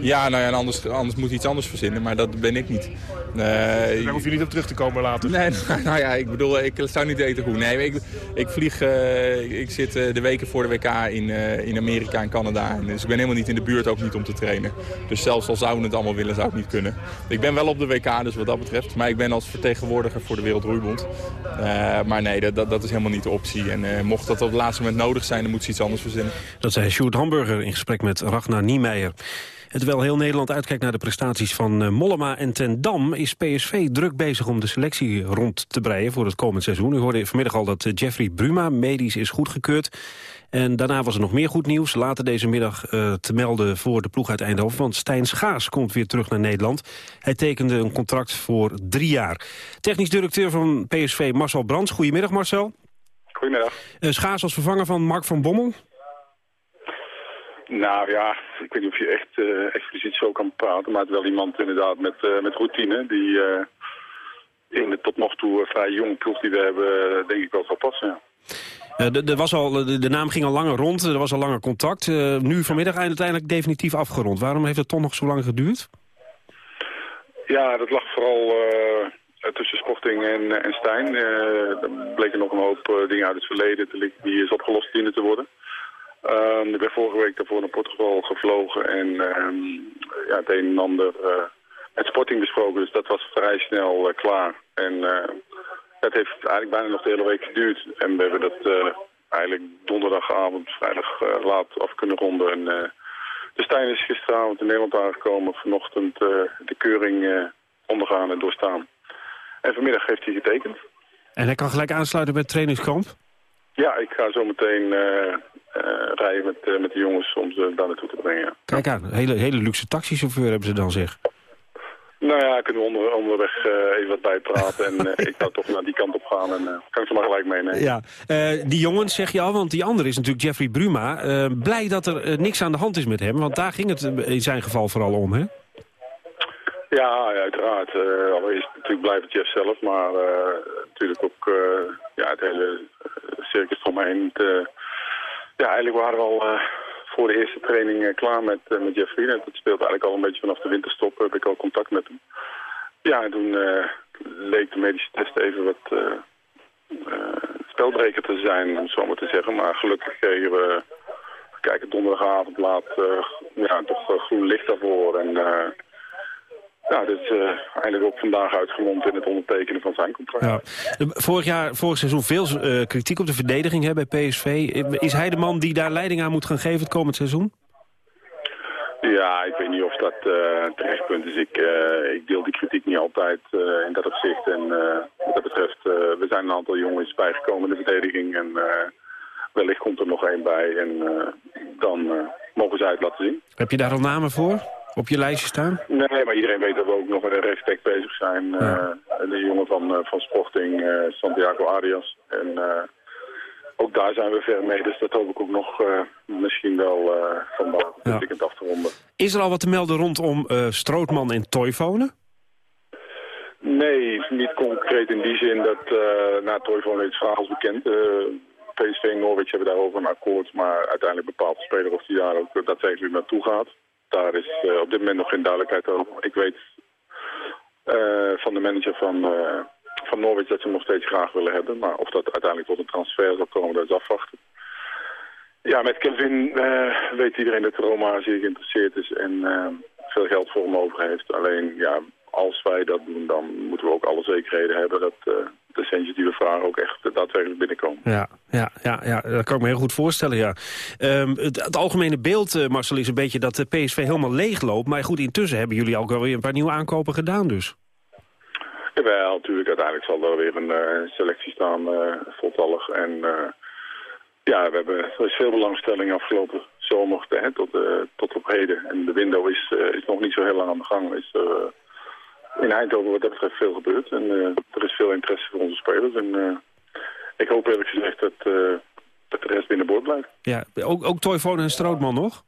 Ja, nou ja, anders, anders moet hij iets anders verzinnen, maar dat ben ik niet. Uh, Daar hoef je niet op terug te komen later. Nee, *laughs* nou ja, ik bedoel, ik zou niet weten hoe. Nee, ik, ik vlieg, uh, ik zit uh, de weken voor de WK in, in Amerika en Canada. En dus ik ben helemaal niet in de buurt ook niet om te trainen. Dus zelfs al zouden we het allemaal willen, zou ik niet kunnen. Ik ben wel op de WK, dus wat dat betreft. Maar ik ben als vertegenwoordiger voor de Wereldroeibond. maar nee, dat, dat is helemaal niet de optie. En mocht dat op het laatste moment nodig zijn, dan moet ze iets anders verzinnen. Dat zei Sjoerd Hamburger in gesprek met Ragnar Niemeyer. En terwijl heel Nederland uitkijkt naar de prestaties van uh, Mollema en Ten Dam... is PSV druk bezig om de selectie rond te breien voor het komend seizoen. U hoorde vanmiddag al dat uh, Jeffrey Bruma medisch is goedgekeurd. En daarna was er nog meer goed nieuws. Later deze middag uh, te melden voor de ploeg uit Eindhoven. Want Stijn Schaas komt weer terug naar Nederland. Hij tekende een contract voor drie jaar. Technisch directeur van PSV Marcel Brands. Goedemiddag Marcel. Goedemiddag. Schaas als vervanger van Mark van Bommel. Nou ja, *laughs* ik weet niet of je echt uh, expliciet zo kan praten, maar het wel iemand inderdaad met, uh, met routine die uh, in de tot nog toe vrij jonge ploeg die we hebben, denk ik wel zal passen. Ja. De, de, was al, de, de, naam ging al langer rond, er was al langer contact. nu vanmiddag uiteindelijk definitief afgerond. Waarom heeft het toch nog zo lang geduurd? Ja, dat lag vooral tussen Sporting en, en Stijn. er bleken nog een hoop dingen uit het verleden te liggen die is opgelost dienen te worden. Um, ik ben vorige week daarvoor naar Portugal gevlogen en um, ja, het een en ander uh, met sporting besproken. Dus dat was vrij snel uh, klaar. En uh, het heeft eigenlijk bijna nog de hele week geduurd. En we hebben dat eigenlijk donderdagavond, vrijdag laat af kunnen ronden. En de Stijn is gisteravond in Nederland aangekomen. Vanochtend de keuring ondergaan en doorstaan. En vanmiddag heeft hij getekend. En hij kan gelijk aansluiten bij het trainingskamp? Ja, ik ga zo meteen uh, uh, rijden met, uh, met de jongens om ze daar naartoe te brengen. Kijk aan, een hele, hele luxe taxichauffeur hebben ze dan zeg. Nou ja, kunnen we onder, onderweg even wat bijpraten en *laughs* ik zou toch naar die kant op gaan en kan ik ze maar gelijk meenemen. Ja, die jongens zeg je al, want die andere is natuurlijk Jeffrey Bruma. blij dat er niks aan de hand is met hem, want daar ging het in zijn geval vooral om, hè? Ja, ja uiteraard. Uh, allereerst natuurlijk blijft het Jeff zelf, maar uh, natuurlijk ook uh, ja, het hele circus eromheen. ja, eigenlijk waren we al voor de eerste training klaar met, met Jeffrey. En dat speelt eigenlijk al een beetje vanaf de winterstop, heb ik al contact met hem. Ja, en toen leek de medische test even wat spelbreker te zijn, om zo maar te zeggen. Maar gelukkig kregen we, kijken donderdagavond laat, ja, toch groen licht daarvoor. En ja, dit is uh, eindelijk ook vandaag uitgemond in het ondertekenen van zijn contract. Ja. Vorig, jaar, vorig seizoen veel uh, kritiek op de verdediging hè, bij PSV. Is hij de man die daar leiding aan moet gaan geven het komend seizoen? Ja, ik weet niet of dat uh, een terechtpunt is. Ik, ik deel die kritiek niet altijd in dat opzicht. En wat dat betreft, we zijn een aantal jongens bijgekomen in de verdediging. En wellicht komt er nog één bij. En dan mogen zij het laten zien. Heb je daar al namen voor? Op je lijstje staan? Nee, maar iedereen weet dat we ook nog met een respect bezig zijn. Ja. Uh, de jongen van, uh, van Sporting, uh, Santiago Arias. En ook daar zijn we ver mee, dus dat hoop ik ook nog misschien wel vandaag ja. weekend af te ronden. Is er al wat te melden rondom Strootman en Toivonen? Nee, niet concreet in die zin dat na Toivonen is verhaal bekend. PSV en Norwich hebben daarover een akkoord, maar uiteindelijk bepaalt de speler of hij daar ook daadwerkelijk naartoe gaat. Daar is eh, op dit moment nog geen duidelijkheid over. Ik weet eh, van de manager van, eh, van Norwich dat ze hem nog steeds graag willen hebben. Maar of dat uiteindelijk tot een transfer zal komen, dat is afwachten. Ja, met Kevin weet iedereen dat Roma zeer geïnteresseerd is en veel geld voor hem over heeft. Alleen, ja, als wij dat doen, dan moeten we ook alle zekerheden hebben dat eh, de we vragen ook echt daadwerkelijk binnenkomen. Ja, ja, ja, ja, dat kan ik me heel goed voorstellen, ja. Ehm, het, het algemene beeld, eh, Marcel, is een beetje dat de PSV helemaal leeg loopt. Maar goed, intussen hebben jullie ook alweer een paar nieuwe aankopen gedaan dus. Jawel, natuurlijk. Uiteindelijk zal er weer een eh, selectie staan, voltallig. En ja, we hebben, er is veel belangstelling afgelopen zomer hè, tot, tot op heden. En de window is, is nog niet zo heel lang aan de gang. Is, in Eindhoven wat dat betreft veel gebeurd. En eh, er is veel interesse voor onze spelers. En eh, ik hoop eerlijk gezegd dat, eh, dat de rest binnenboord blijft. Ja, ook, ook Toivonen en Strootman nog?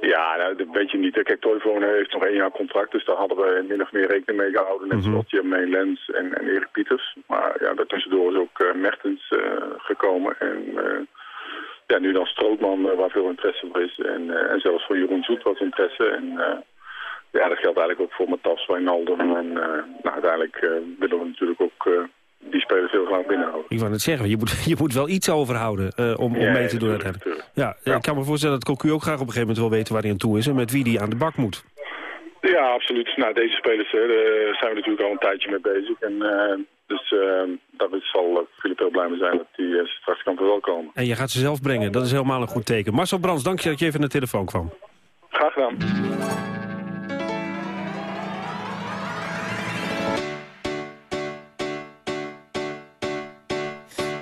Ja, nou, dat weet je niet. Kijk, Toivonen heeft nog één jaar contract, dus daar hadden we min of meer rekening mee gehouden. Net Mhm. zoals Jermaine Lens en, en Erik Pieters. Maar ja, daartussendoor is ook eh, Mertens gekomen. En ja, nu dan Strootman, waar veel interesse voor is. En, en zelfs voor Jeroen Zoet was interesse. En ja, dat geldt eigenlijk ook voor Matas, Wijnaldum. En eh, nou, uiteindelijk eh, willen we natuurlijk ook eh, die spelers heel graag binnenhouden. Ik wou net zeggen, je moet, *laughs* je moet wel iets overhouden om, om Ja, mee te doen tuurlijk, uiteindelijk. Ja, ik kan me voorstellen dat Cocu ook graag op een gegeven moment wil weten waar hij aan toe is... en met wie hij aan de bak moet. Ja, absoluut. Nou, deze spelers hè, daar zijn we natuurlijk al een tijdje mee bezig. En, dus daar zal uh, Filip heel blij mee zijn dat hij uh, straks kan verwelkomen. En je gaat ze zelf brengen, dat is helemaal een goed teken. Marcel Brands, dank je dat je even naar de telefoon kwam. Graag gedaan.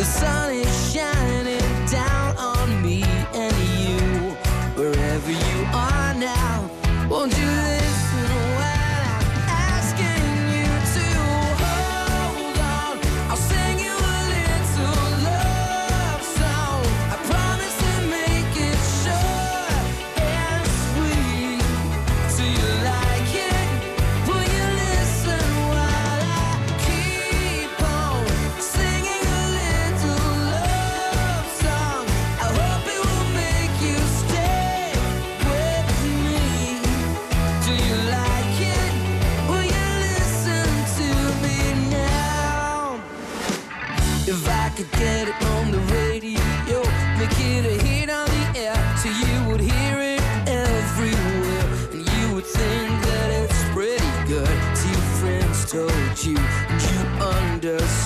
The sun just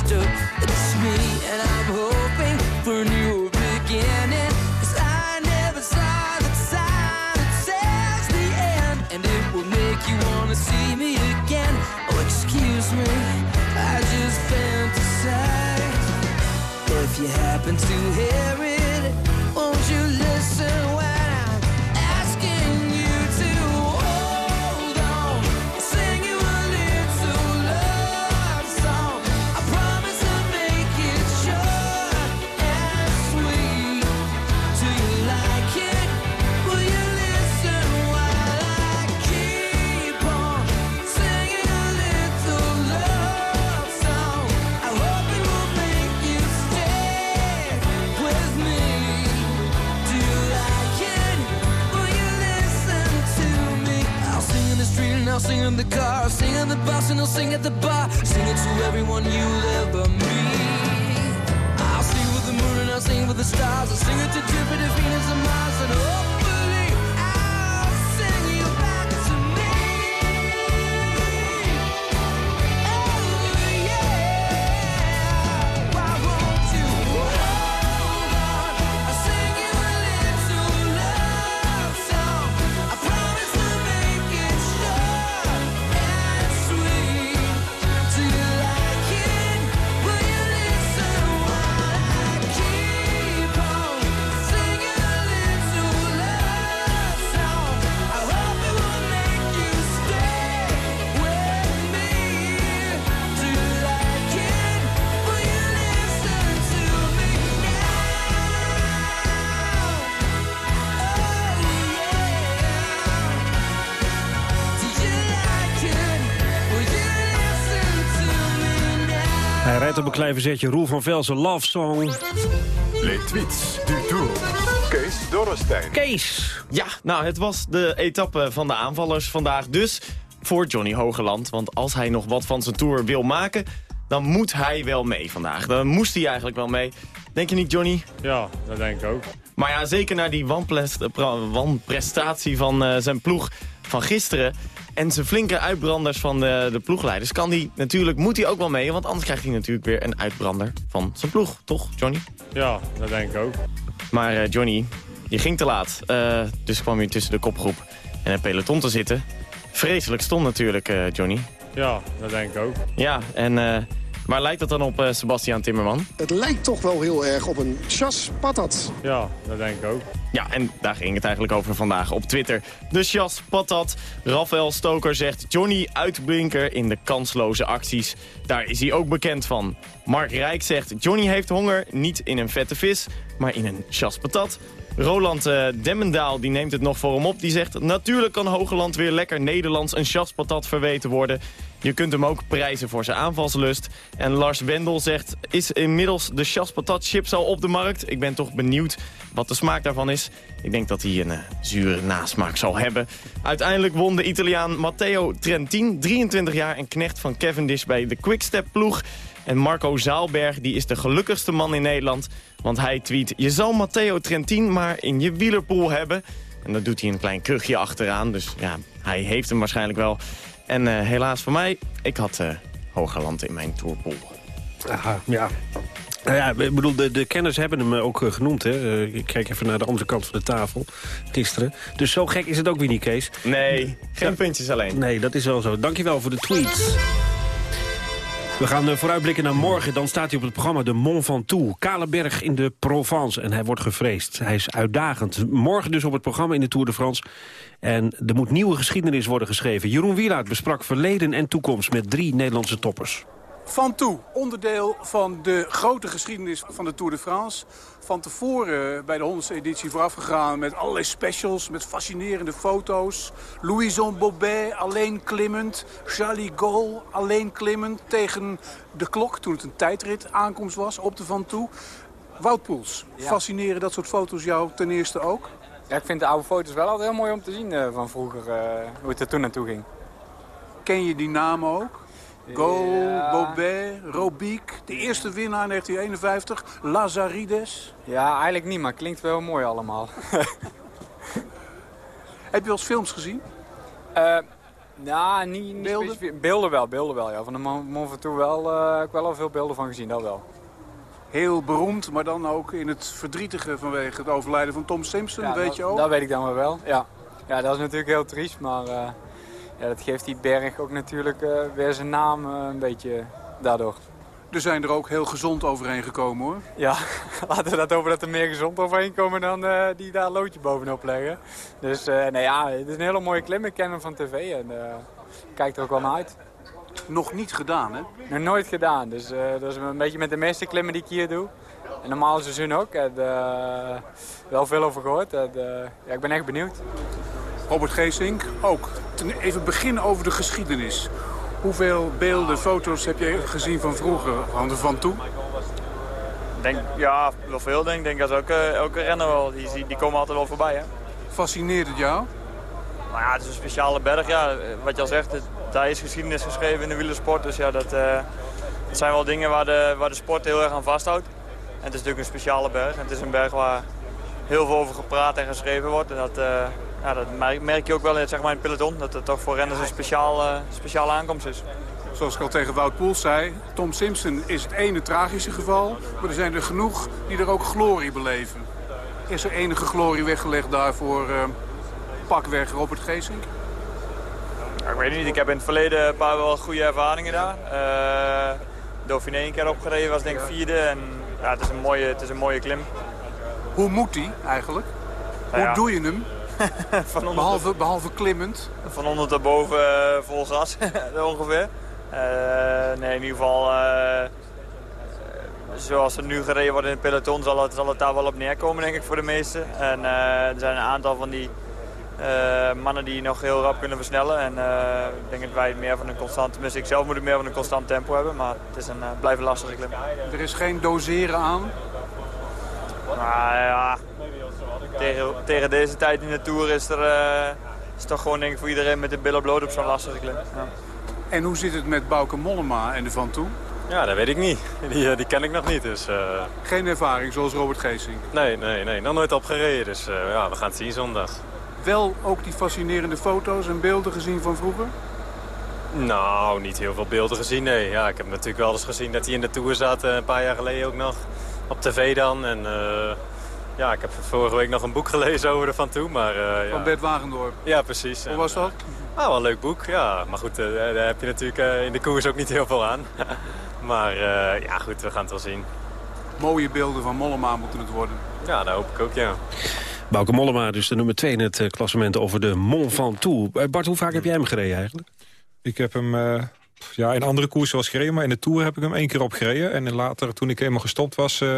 Rijdt op een klein verzetje. Roel van Velsen, Love Song. Tweets du tour. Kees Dorrestein. Kees! Ja, nou, het was de etappe van de aanvallers vandaag. Dus voor Johnny Hogeland. Want als hij nog wat van zijn tour wil maken... dan moet hij wel mee vandaag. Dan moest hij eigenlijk wel mee. Denk je niet, Johnny? Ja, dat denk ik ook. Maar ja, zeker na die wanprestatie van eh, zijn ploeg van gisteren... en zijn flinke uitbranders van de, de ploegleiders... Kan die, natuurlijk moet hij ook wel mee, want anders krijgt hij natuurlijk weer een uitbrander van zijn ploeg. Toch, Johnny? Ja, dat denk ik ook. Maar eh, Johnny, je ging te laat. Eh, dus kwam je tussen de kopgroep en het peloton te zitten. Vreselijk stom natuurlijk, Johnny. Ja, dat denk ik ook. Ja, en waar lijkt dat dan op, eh, Sebastian Timmerman? Het lijkt toch wel heel erg op een chas patat. Ja, dat denk ik ook. Ja, en daar ging het eigenlijk over vandaag op Twitter. De Chas Patat. Rafael Stoker zegt Johnny uitblinker in de kansloze acties. Daar is hij ook bekend van. Mark Rijk zegt Johnny heeft honger, niet in een vette vis, maar in een Chas Patat. Roland eh, Demmendaal die neemt het nog voor hem op. Die zegt natuurlijk kan Hogeland weer lekker Nederlands een Chas Patat verweten worden. Je kunt hem ook prijzen voor zijn aanvalslust. En Lars Wendel zegt, is inmiddels de Chas Patat chips al op de markt? Ik ben toch benieuwd wat de smaak daarvan is. Ik denk dat hij een eh, zure nasmaak zal hebben. Uiteindelijk won de Italiaan Matteo Trentin, 23 jaar en knecht van Cavendish bij de Quickstep ploeg. En Marco Zaalberg die is de gelukkigste man in Nederland. Want hij tweet, je zal Matteo Trentin maar in je wielerpool hebben. En dat doet hij een klein krugje achteraan. Dus ja, hij heeft hem waarschijnlijk wel. En eh, helaas voor mij, ik had eh Hogerland in mijn tourpool. Aha, ja. Nou ja, ik bedoel, de, de kenners hebben hem ook eh, genoemd. Hè. Ik kijk even naar de andere kant van de tafel gisteren. Dus zo gek is het ook weer niet, Kees. Nee, geen puntjes alleen. Nee, dat is wel zo. Dankjewel voor de tweets. We gaan eh, vooruitblikken naar morgen. Dan staat hij op het programma de Mont Ventoux. Kale berg in de Provence. En hij wordt gevreesd. Hij is uitdagend. Morgen dus op het programma in de Tour de France. En er moet nieuwe geschiedenis worden geschreven. Jeroen Wielaert besprak verleden en toekomst met drie Nederlandse toppers. Van toe, onderdeel van de grote geschiedenis van de Tour de France. Van tevoren bij de 100ste editie voorafgegaan met allerlei specials, met fascinerende foto's. Louison Bobet alleen klimmend, Charlie Gaulle alleen klimmend tegen de klok toen het een tijdrit aankomst was op de Van Toe. Wout Poels, Ja. fascineren dat soort foto's jou ten eerste ook? Ja, ik vind de oude foto's wel altijd heel mooi om te zien eh, van vroeger, eh, hoe het er toen naartoe ging. Ken je die namen ook? Gaulle, Ja. Bobet, Robic, de eerste winnaar in 1951, Lazarides. Ja, eigenlijk niet, maar klinkt wel mooi allemaal. *laughs* Heb je wel eens films gezien? Eh nou, niet, niet specifiek. Beelden wel, beelden wel. Ja. Van de Mont Ventoux wel, eh, heb ik wel al veel beelden van gezien, dat wel. Heel beroemd, maar dan ook in het verdrietige vanwege het overlijden van Tom Simpson, Ja, weet dat, je ook? Dat weet ik dan wel wel, ja. Ja, dat is natuurlijk heel triest, maar eh, ja, dat geeft die berg ook natuurlijk eh, weer zijn naam eh, een beetje daardoor. Er zijn er ook heel gezond overheen gekomen hoor. Ja, *laughs* laten we dat over dat er meer gezond overheen komen dan eh, die daar loodje bovenop leggen. Dus nee, ja, het is een hele mooie klim. Ik ken hem van tv en kijk er ook wel naar uit. Nog niet gedaan hè? Nog nooit gedaan, dus dat is een beetje met de meeste klimmen die ik hier doe. En normaal seizoen ook. En, wel veel over gehoord. En, eh, ja, ik ben echt benieuwd. Robert Geesink ook. Even beginnen over de geschiedenis. Hoeveel beelden, foto's heb je gezien van vroeger, van de Van Toe? Denk, ja, wel veel denk ik. Denk dat elke, elke renner wel. Die, die- die komen altijd wel voorbij. Hè? Fascineert het jou? Nou ja, het is een speciale berg. Ja. Wat je al zegt, het, daar is geschiedenis geschreven in de wielersport. Dus ja, dat, eh, dat zijn wel dingen waar de, waar de sport heel erg aan vasthoudt. En het is natuurlijk een speciale berg. En het is een berg waar heel veel over gepraat en geschreven wordt. En dat, eh, ja, dat merk, je ook wel in, zeg maar, in het peloton. Dat het toch voor renners een speciaal, eh, speciale aankomst is. Zoals ik al tegen Wout Poels zei, Tom Simpson is het ene tragische geval, maar er zijn er genoeg die er ook glorie beleven. Is er enige glorie weggelegd daarvoor eh, pakweg Robert Geesink? Ja, ik weet het niet, ik heb in het verleden een paar wel goede ervaringen daar. Eh Dauphiné een keer opgereden, was denk ik vierde. En, ja, het, is een mooie, het is een mooie klim. Hoe moet die eigenlijk? Nou Hoe doe je hem? *laughs* Van onder behalve, behalve klimmend. Van onder tot boven eh, vol gas, *laughs* ongeveer. Eh, nee, in ieder geval, eh, eh, zoals er nu gereden wordt in het peloton, zal het, zal het daar wel op neerkomen, denk ik, voor de meesten. En eh, er zijn een aantal van die Eh, mannen die nog heel rap kunnen versnellen. En eh, ik denk dat wij meer van een constant, tenminste ik zelf moet ik meer van een constant tempo hebben. Maar het is een uh, blijven lastige klim. Er is geen doseren aan? Nou ja, tegen, tegen deze tijd in de Tour is er is toch gewoon denk ik voor iedereen met de billen bloot op zo'n lastige klim. Ja. En hoe zit het met Bouke Mollema en de Van Toe? Ja, dat weet ik niet. Die, die ken ik nog niet. Dus, uh... Geen ervaring zoals Robert Geesing? Nee, nee, nee. Nog nooit opgereden. Dus uh, ja, we gaan het zien zondag. Wel ook die fascinerende foto's en beelden gezien van vroeger? Nou, niet heel veel beelden gezien, nee. Ja, ik heb natuurlijk wel eens gezien dat hij in de Tour zat. Een paar jaar geleden ook nog. Op tv dan. En ja, ik heb vorige week nog een boek gelezen over de Van Toe. Maar, uh, van ja. Bert Wagendorp? Ja, precies. Hoe was dat? Nou, wel een leuk boek, ja. Maar goed, uh, daar heb je natuurlijk uh, in de koers ook niet heel veel aan. *laughs* maar ja, goed, we gaan het wel zien. Mooie beelden van Mollema moeten het worden. Ja, dat hoop ik ook, ja. Bouke Mollema, dus de nummer 2 in het klassement over de Mont Ventoux. Bart, hoe vaak heb jij hem gereden eigenlijk? Ik heb hem ja, in andere koersen was gereden, maar in de Tour heb ik hem één keer opgereden. En later, toen ik helemaal gestopt was uh,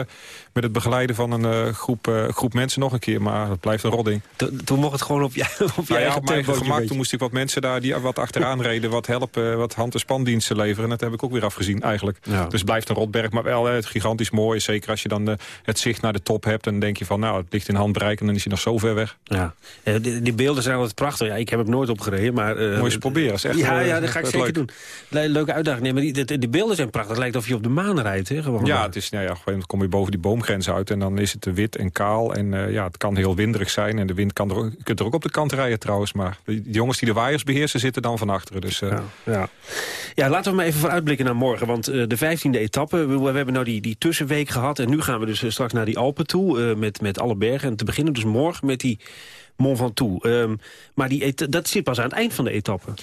met het begeleiden van een uh, groep, uh, groep mensen nog een keer. Maar dat blijft een rodding. Toen, toen mocht het gewoon op, je, *laughs* op je nou eigen ja, op mijn gemak. Toen moest ik wat mensen daar die wat achteraan reden, wat helpen, wat hand- en spandiensten leveren. En dat heb ik ook weer afgezien eigenlijk. Ja. Dus het blijft een rotberg, maar wel het gigantisch mooi. Zeker als je dan het zicht naar de top hebt. En dan denk je van, nou, het ligt in handbereik en dan is hij nog zo ver weg. Ja, die, die beelden zijn altijd prachtig. Ja, ik heb hem nooit opgereden, maar... Je eens proberen. Is echt, ja, ja, dat ga ik zeker leuk. doen. Leuke uitdaging. Nee, maar die, die, beelden zijn prachtig. Het lijkt of je op de maan rijdt. Hè, gewoon ja, het is, nou ja, dan kom je boven die boomgrens uit. En dan is het wit en kaal. En uh, ja, het kan heel winderig zijn. En de wind kan er, je kunt er ook op de kant rijden trouwens. Maar de jongens die de waaiers beheersen zitten dan van achteren. Dus, uh... ja, ja. ja, laten we maar even vooruitblikken naar morgen. Want uh, de vijftiende etappe, we, we, hebben nou die, die tussenweek gehad. En nu gaan we dus straks naar die Alpen toe. met, met alle bergen. En te beginnen dus morgen met die Mont Ventoux. Um, maar die, dat zit pas aan het eind van de etappe.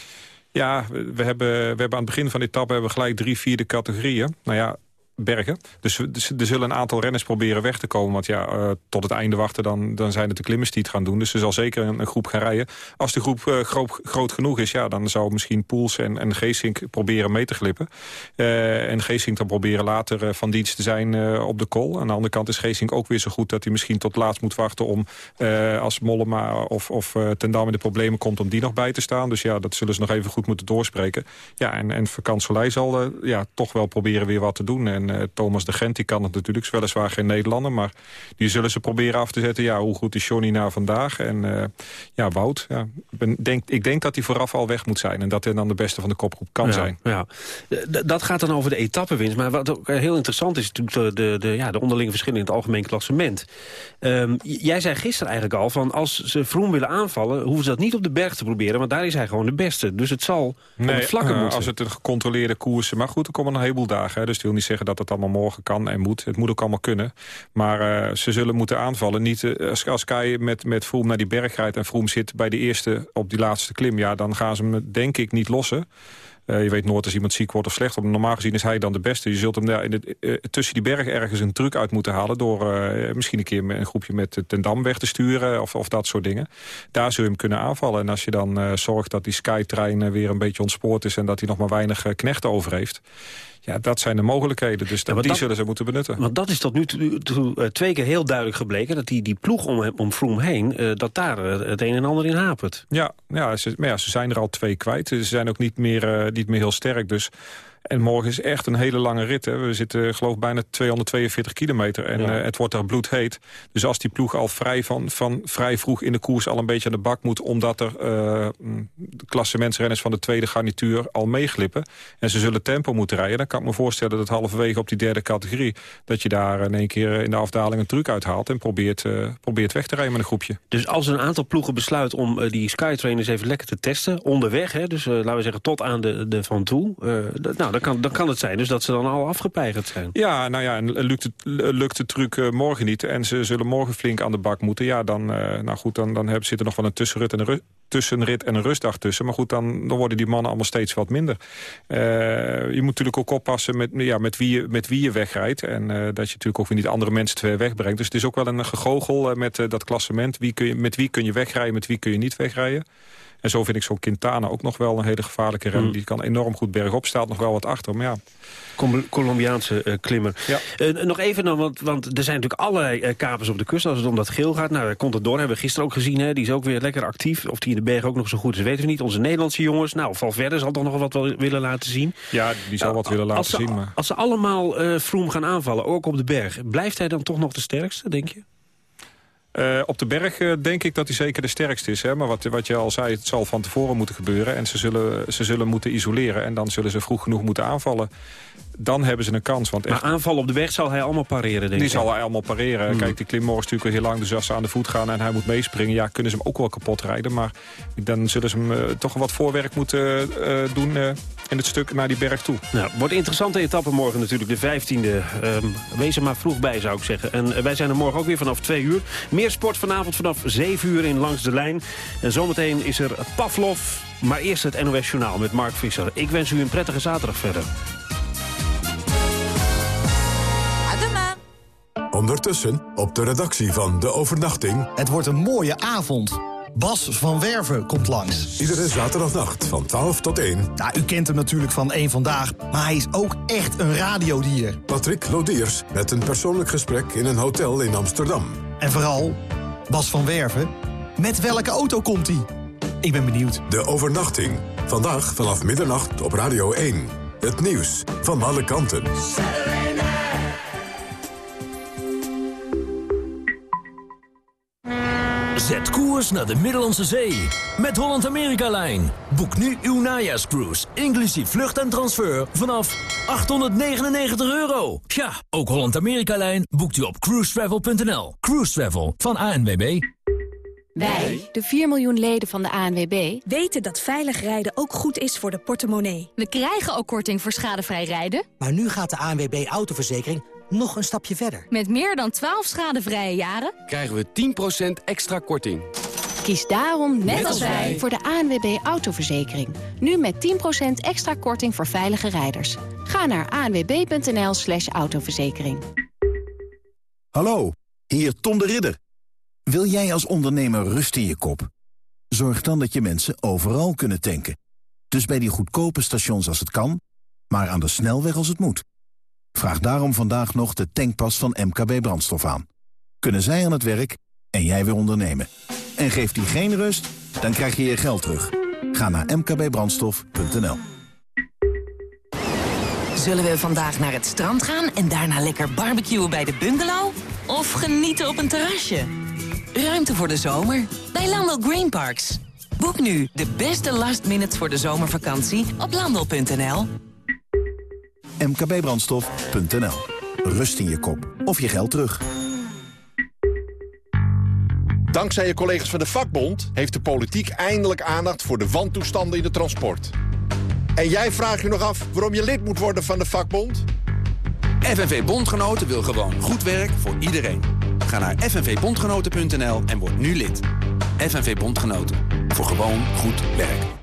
Ja, we hebben, we hebben aan het begin van de etappe hebben we gelijk drie vierde categorieën. Nou ja, bergen. Dus, dus er zullen een aantal renners proberen weg te komen. Want ja, uh, tot het einde wachten, dan, dan zijn het de klimmers die het gaan doen. Dus er zal zeker een, groep gaan rijden. Als de groep uh, groot, genoeg is, ja, dan zou misschien Poels en, en Geesink proberen mee te glippen. Uh, en Geesink dan proberen later van dienst te zijn op de kol. Aan de andere kant is Geesink ook weer zo goed dat hij misschien tot laatst moet wachten om als Mollema of, of Ten Dam de problemen komt om die nog bij te staan. Dus ja, dat zullen ze nog even goed moeten doorspreken. Ja, en, en Vakant zal ja, toch wel proberen weer wat te doen. En uh, Thomas de Gent die kan het natuurlijk, is weliswaar geen Nederlander... maar die zullen ze proberen af te zetten. Ja, hoe goed is Johnny na vandaag? En uh, ja, Wout, ja, ben, denk, ik denk dat hij vooraf al weg moet zijn... en dat hij dan de beste van de kopgroep kan ja, zijn. Ja. Dat gaat dan over de etappenwinst. Maar wat ook heel interessant is natuurlijk de, de, de, ja, de onderlinge verschillen... in het algemeen klassement. Um, jij zei gisteren eigenlijk al van als ze Vroom willen aanvallen... hoeven ze dat niet op de berg te proberen, want daar is hij gewoon de beste. Dus het zal nee, op het vlakke uh, moeten. Als het een gecontroleerde koers is. Maar goed, er komen een heleboel dagen. Hè, dus het wil niet zeggen dat het allemaal morgen kan en moet. Het moet ook allemaal kunnen. Maar uh, ze zullen moeten aanvallen. Niet, uh, als, Kai met, met Vroom naar die berg rijdt... en Vroom zit bij de eerste op die laatste klim... ja, dan gaan ze hem denk ik niet lossen. Uh, je weet nooit als iemand ziek wordt of slecht. Normaal gezien is hij dan de beste. Je zult hem daar in tussen die bergen ergens een truc uit moeten halen... door misschien een keer een groepje met Ten Dam weg te sturen of, of dat soort dingen. Daar zul je hem kunnen aanvallen. En als je dan zorgt dat die Skytrein weer een beetje ontspoord is... en dat hij nog maar weinig knechten over heeft... Ja, dat zijn de mogelijkheden. Dus ja, die dat, zullen ze moeten benutten. Want dat is tot nu toe, toe uh, twee keer heel duidelijk gebleken... dat die, die ploeg om, om Vroom heen, uh, dat daar uh, het een en ander in hapert. Ja, ja, ze, maar ja, ze zijn er al twee kwijt. Ze zijn ook niet meer, niet meer heel sterk. Dus en morgen is echt een hele lange rit. Hè. We zitten geloof ik bijna 242 kilometer. En ja. uh, het wordt daar bloedheet. Dus als die ploeg al vrij, van, van, vrij vroeg in de koers al een beetje aan de bak moet... omdat er uh, klassementsrenners van de tweede garnituur al meeglippen... en ze zullen tempo moeten rijden... dan kan ik me voorstellen dat halverwege op die derde categorie... dat je daar in één keer in de afdaling een truc uithaalt... en probeert, uh, probeert weg te rijden met een groepje. Dus als een aantal ploegen besluit om uh, die Skytrainers even lekker te testen... onderweg, hè, dus laten we zeggen tot aan de, de Van Toe... nou, dan dan kan het zijn dus dat ze dan al afgepeigerd zijn. Ja, nou ja, en lukt, het, lukt de truc uh, morgen niet... en ze zullen morgen flink aan de bak moeten... ja, dan, uh, nou goed, dan, dan hebben, zit er nog wel een tussenrit en een, tussenrit en een rustdag tussen. Maar goed, dan, dan worden die mannen allemaal steeds wat minder. Uh, je moet natuurlijk ook oppassen met, ja, met, wie, je, met wie je wegrijdt... en dat je natuurlijk ook weer niet andere mensen te wegbrengt. Dus het is ook wel een gegogel met dat klassement. Wie kun je, met wie kun je wegrijden, met wie kun je niet wegrijden. En zo vind ik zo'n Quintana ook nog wel een hele gevaarlijke rem. Mm. Die kan enorm goed bergop, staat nog wel wat achter. Maar ja, Col- Colombiaanse eh, klimmer. Eh, nog even, dan, want, want er zijn natuurlijk allerlei eh, kapers op de kust... als het om dat geel gaat. Nou, Contador hebben we gisteren ook gezien. Hè, die is ook weer lekker actief. Of die in de berg ook nog zo goed is, weten we niet. Onze Nederlandse jongens. Nou, Valverde zal toch nog wat wel willen laten zien. ja die zal wat willen als laten ze, zien. Maar... Als ze allemaal Vroom gaan aanvallen, ook op de berg... blijft hij dan toch nog de sterkste, denk je? Eh, op de berg denk ik dat hij zeker de sterkste is. Hè? Maar wat, wat je al zei, het zal van tevoren moeten gebeuren. En ze zullen, ze zullen moeten isoleren. En dan zullen ze vroeg genoeg moeten aanvallen. Dan hebben ze een kans. Want echt, Maar aanval op de weg zal hij allemaal pareren, denk die ik. zal hij allemaal pareren. Hmm. Kijk, die klimmor is natuurlijk heel lang. Dus als ze aan de voet gaan en hij moet meespringen... ja, kunnen ze hem ook wel kapot rijden. Maar dan zullen ze hem eh, toch wat voorwerk moeten eh, doen... eh, in het stuk naar die berg toe. Nou, wordt een interessante etappe morgen natuurlijk, de 15e. Ehm, wees er maar vroeg bij, zou ik zeggen. En wij zijn er morgen ook weer vanaf 2 uur. Meer sport vanavond vanaf 7 uur in Langs de Lijn. En zometeen is er Pavlov, maar eerst het NOS Journaal met Mark Visser. Ik wens u een prettige zaterdag verder. Ondertussen op de redactie van De Overnachting. Het wordt een mooie avond. Bas van Werven komt langs. Iedere zaterdagnacht van 12 tot 1. Nou, u kent hem natuurlijk van Eén Vandaag, maar hij is ook echt een radiodier. Patrick Lodiers met een persoonlijk gesprek in een hotel in Amsterdam. En vooral, Bas van Werven, met welke auto komt hij? Ik ben benieuwd. De Overnachting. Vandaag vanaf middernacht op Radio 1. Het nieuws van alle kanten. Zet koers naar de Middellandse Zee met Holland-Amerika-lijn. Boek nu uw najaarscruise, inclusief vlucht en transfer, vanaf 899 euro. Ja, ook Holland-Amerika-lijn boekt u op cruisetravel.nl. Cruise Travel van ANWB. Wij, de 4 miljoen leden van de ANWB, weten dat veilig rijden ook goed is voor de portemonnee. We krijgen ook korting voor schadevrij rijden. Maar nu gaat de ANWB Autoverzekering nog een stapje verder. Met meer dan 12 schadevrije jaren krijgen we 10% extra korting. Kies daarom, net als wij, voor de ANWB Autoverzekering. Nu met 10% extra korting voor veilige rijders. Ga naar anwb.nl slash autoverzekering. Hallo, hier Tom de Ridder. Wil jij als ondernemer rust in je kop? Zorg dan dat je mensen overal kunnen tanken. Dus bij die goedkope stations als het kan, maar aan de snelweg als het moet. Vraag daarom vandaag nog de tankpas van MKB Brandstof aan. Kunnen zij aan het werk en jij weer ondernemen. En geeft die geen rust, dan krijg je je geld terug. Ga naar mkbbrandstof.nl Zullen we vandaag naar het strand gaan en daarna lekker barbecuen bij de bungalow? Of genieten op een terrasje? Ruimte voor de zomer bij Landel Green Parks. Boek nu de beste last minutes voor de zomervakantie op landel.nl. mkbbrandstof.nl Rust in je kop of je geld terug. Dankzij je collega's van de vakbond heeft de politiek eindelijk aandacht voor de wantoestanden in de transport. En jij vraagt je nog af waarom je lid moet worden van de vakbond? FNV Bondgenoten wil gewoon goed werk voor iedereen. Ga naar fnvbondgenoten.nl en word nu lid. FNV Bondgenoten. Voor gewoon goed werk.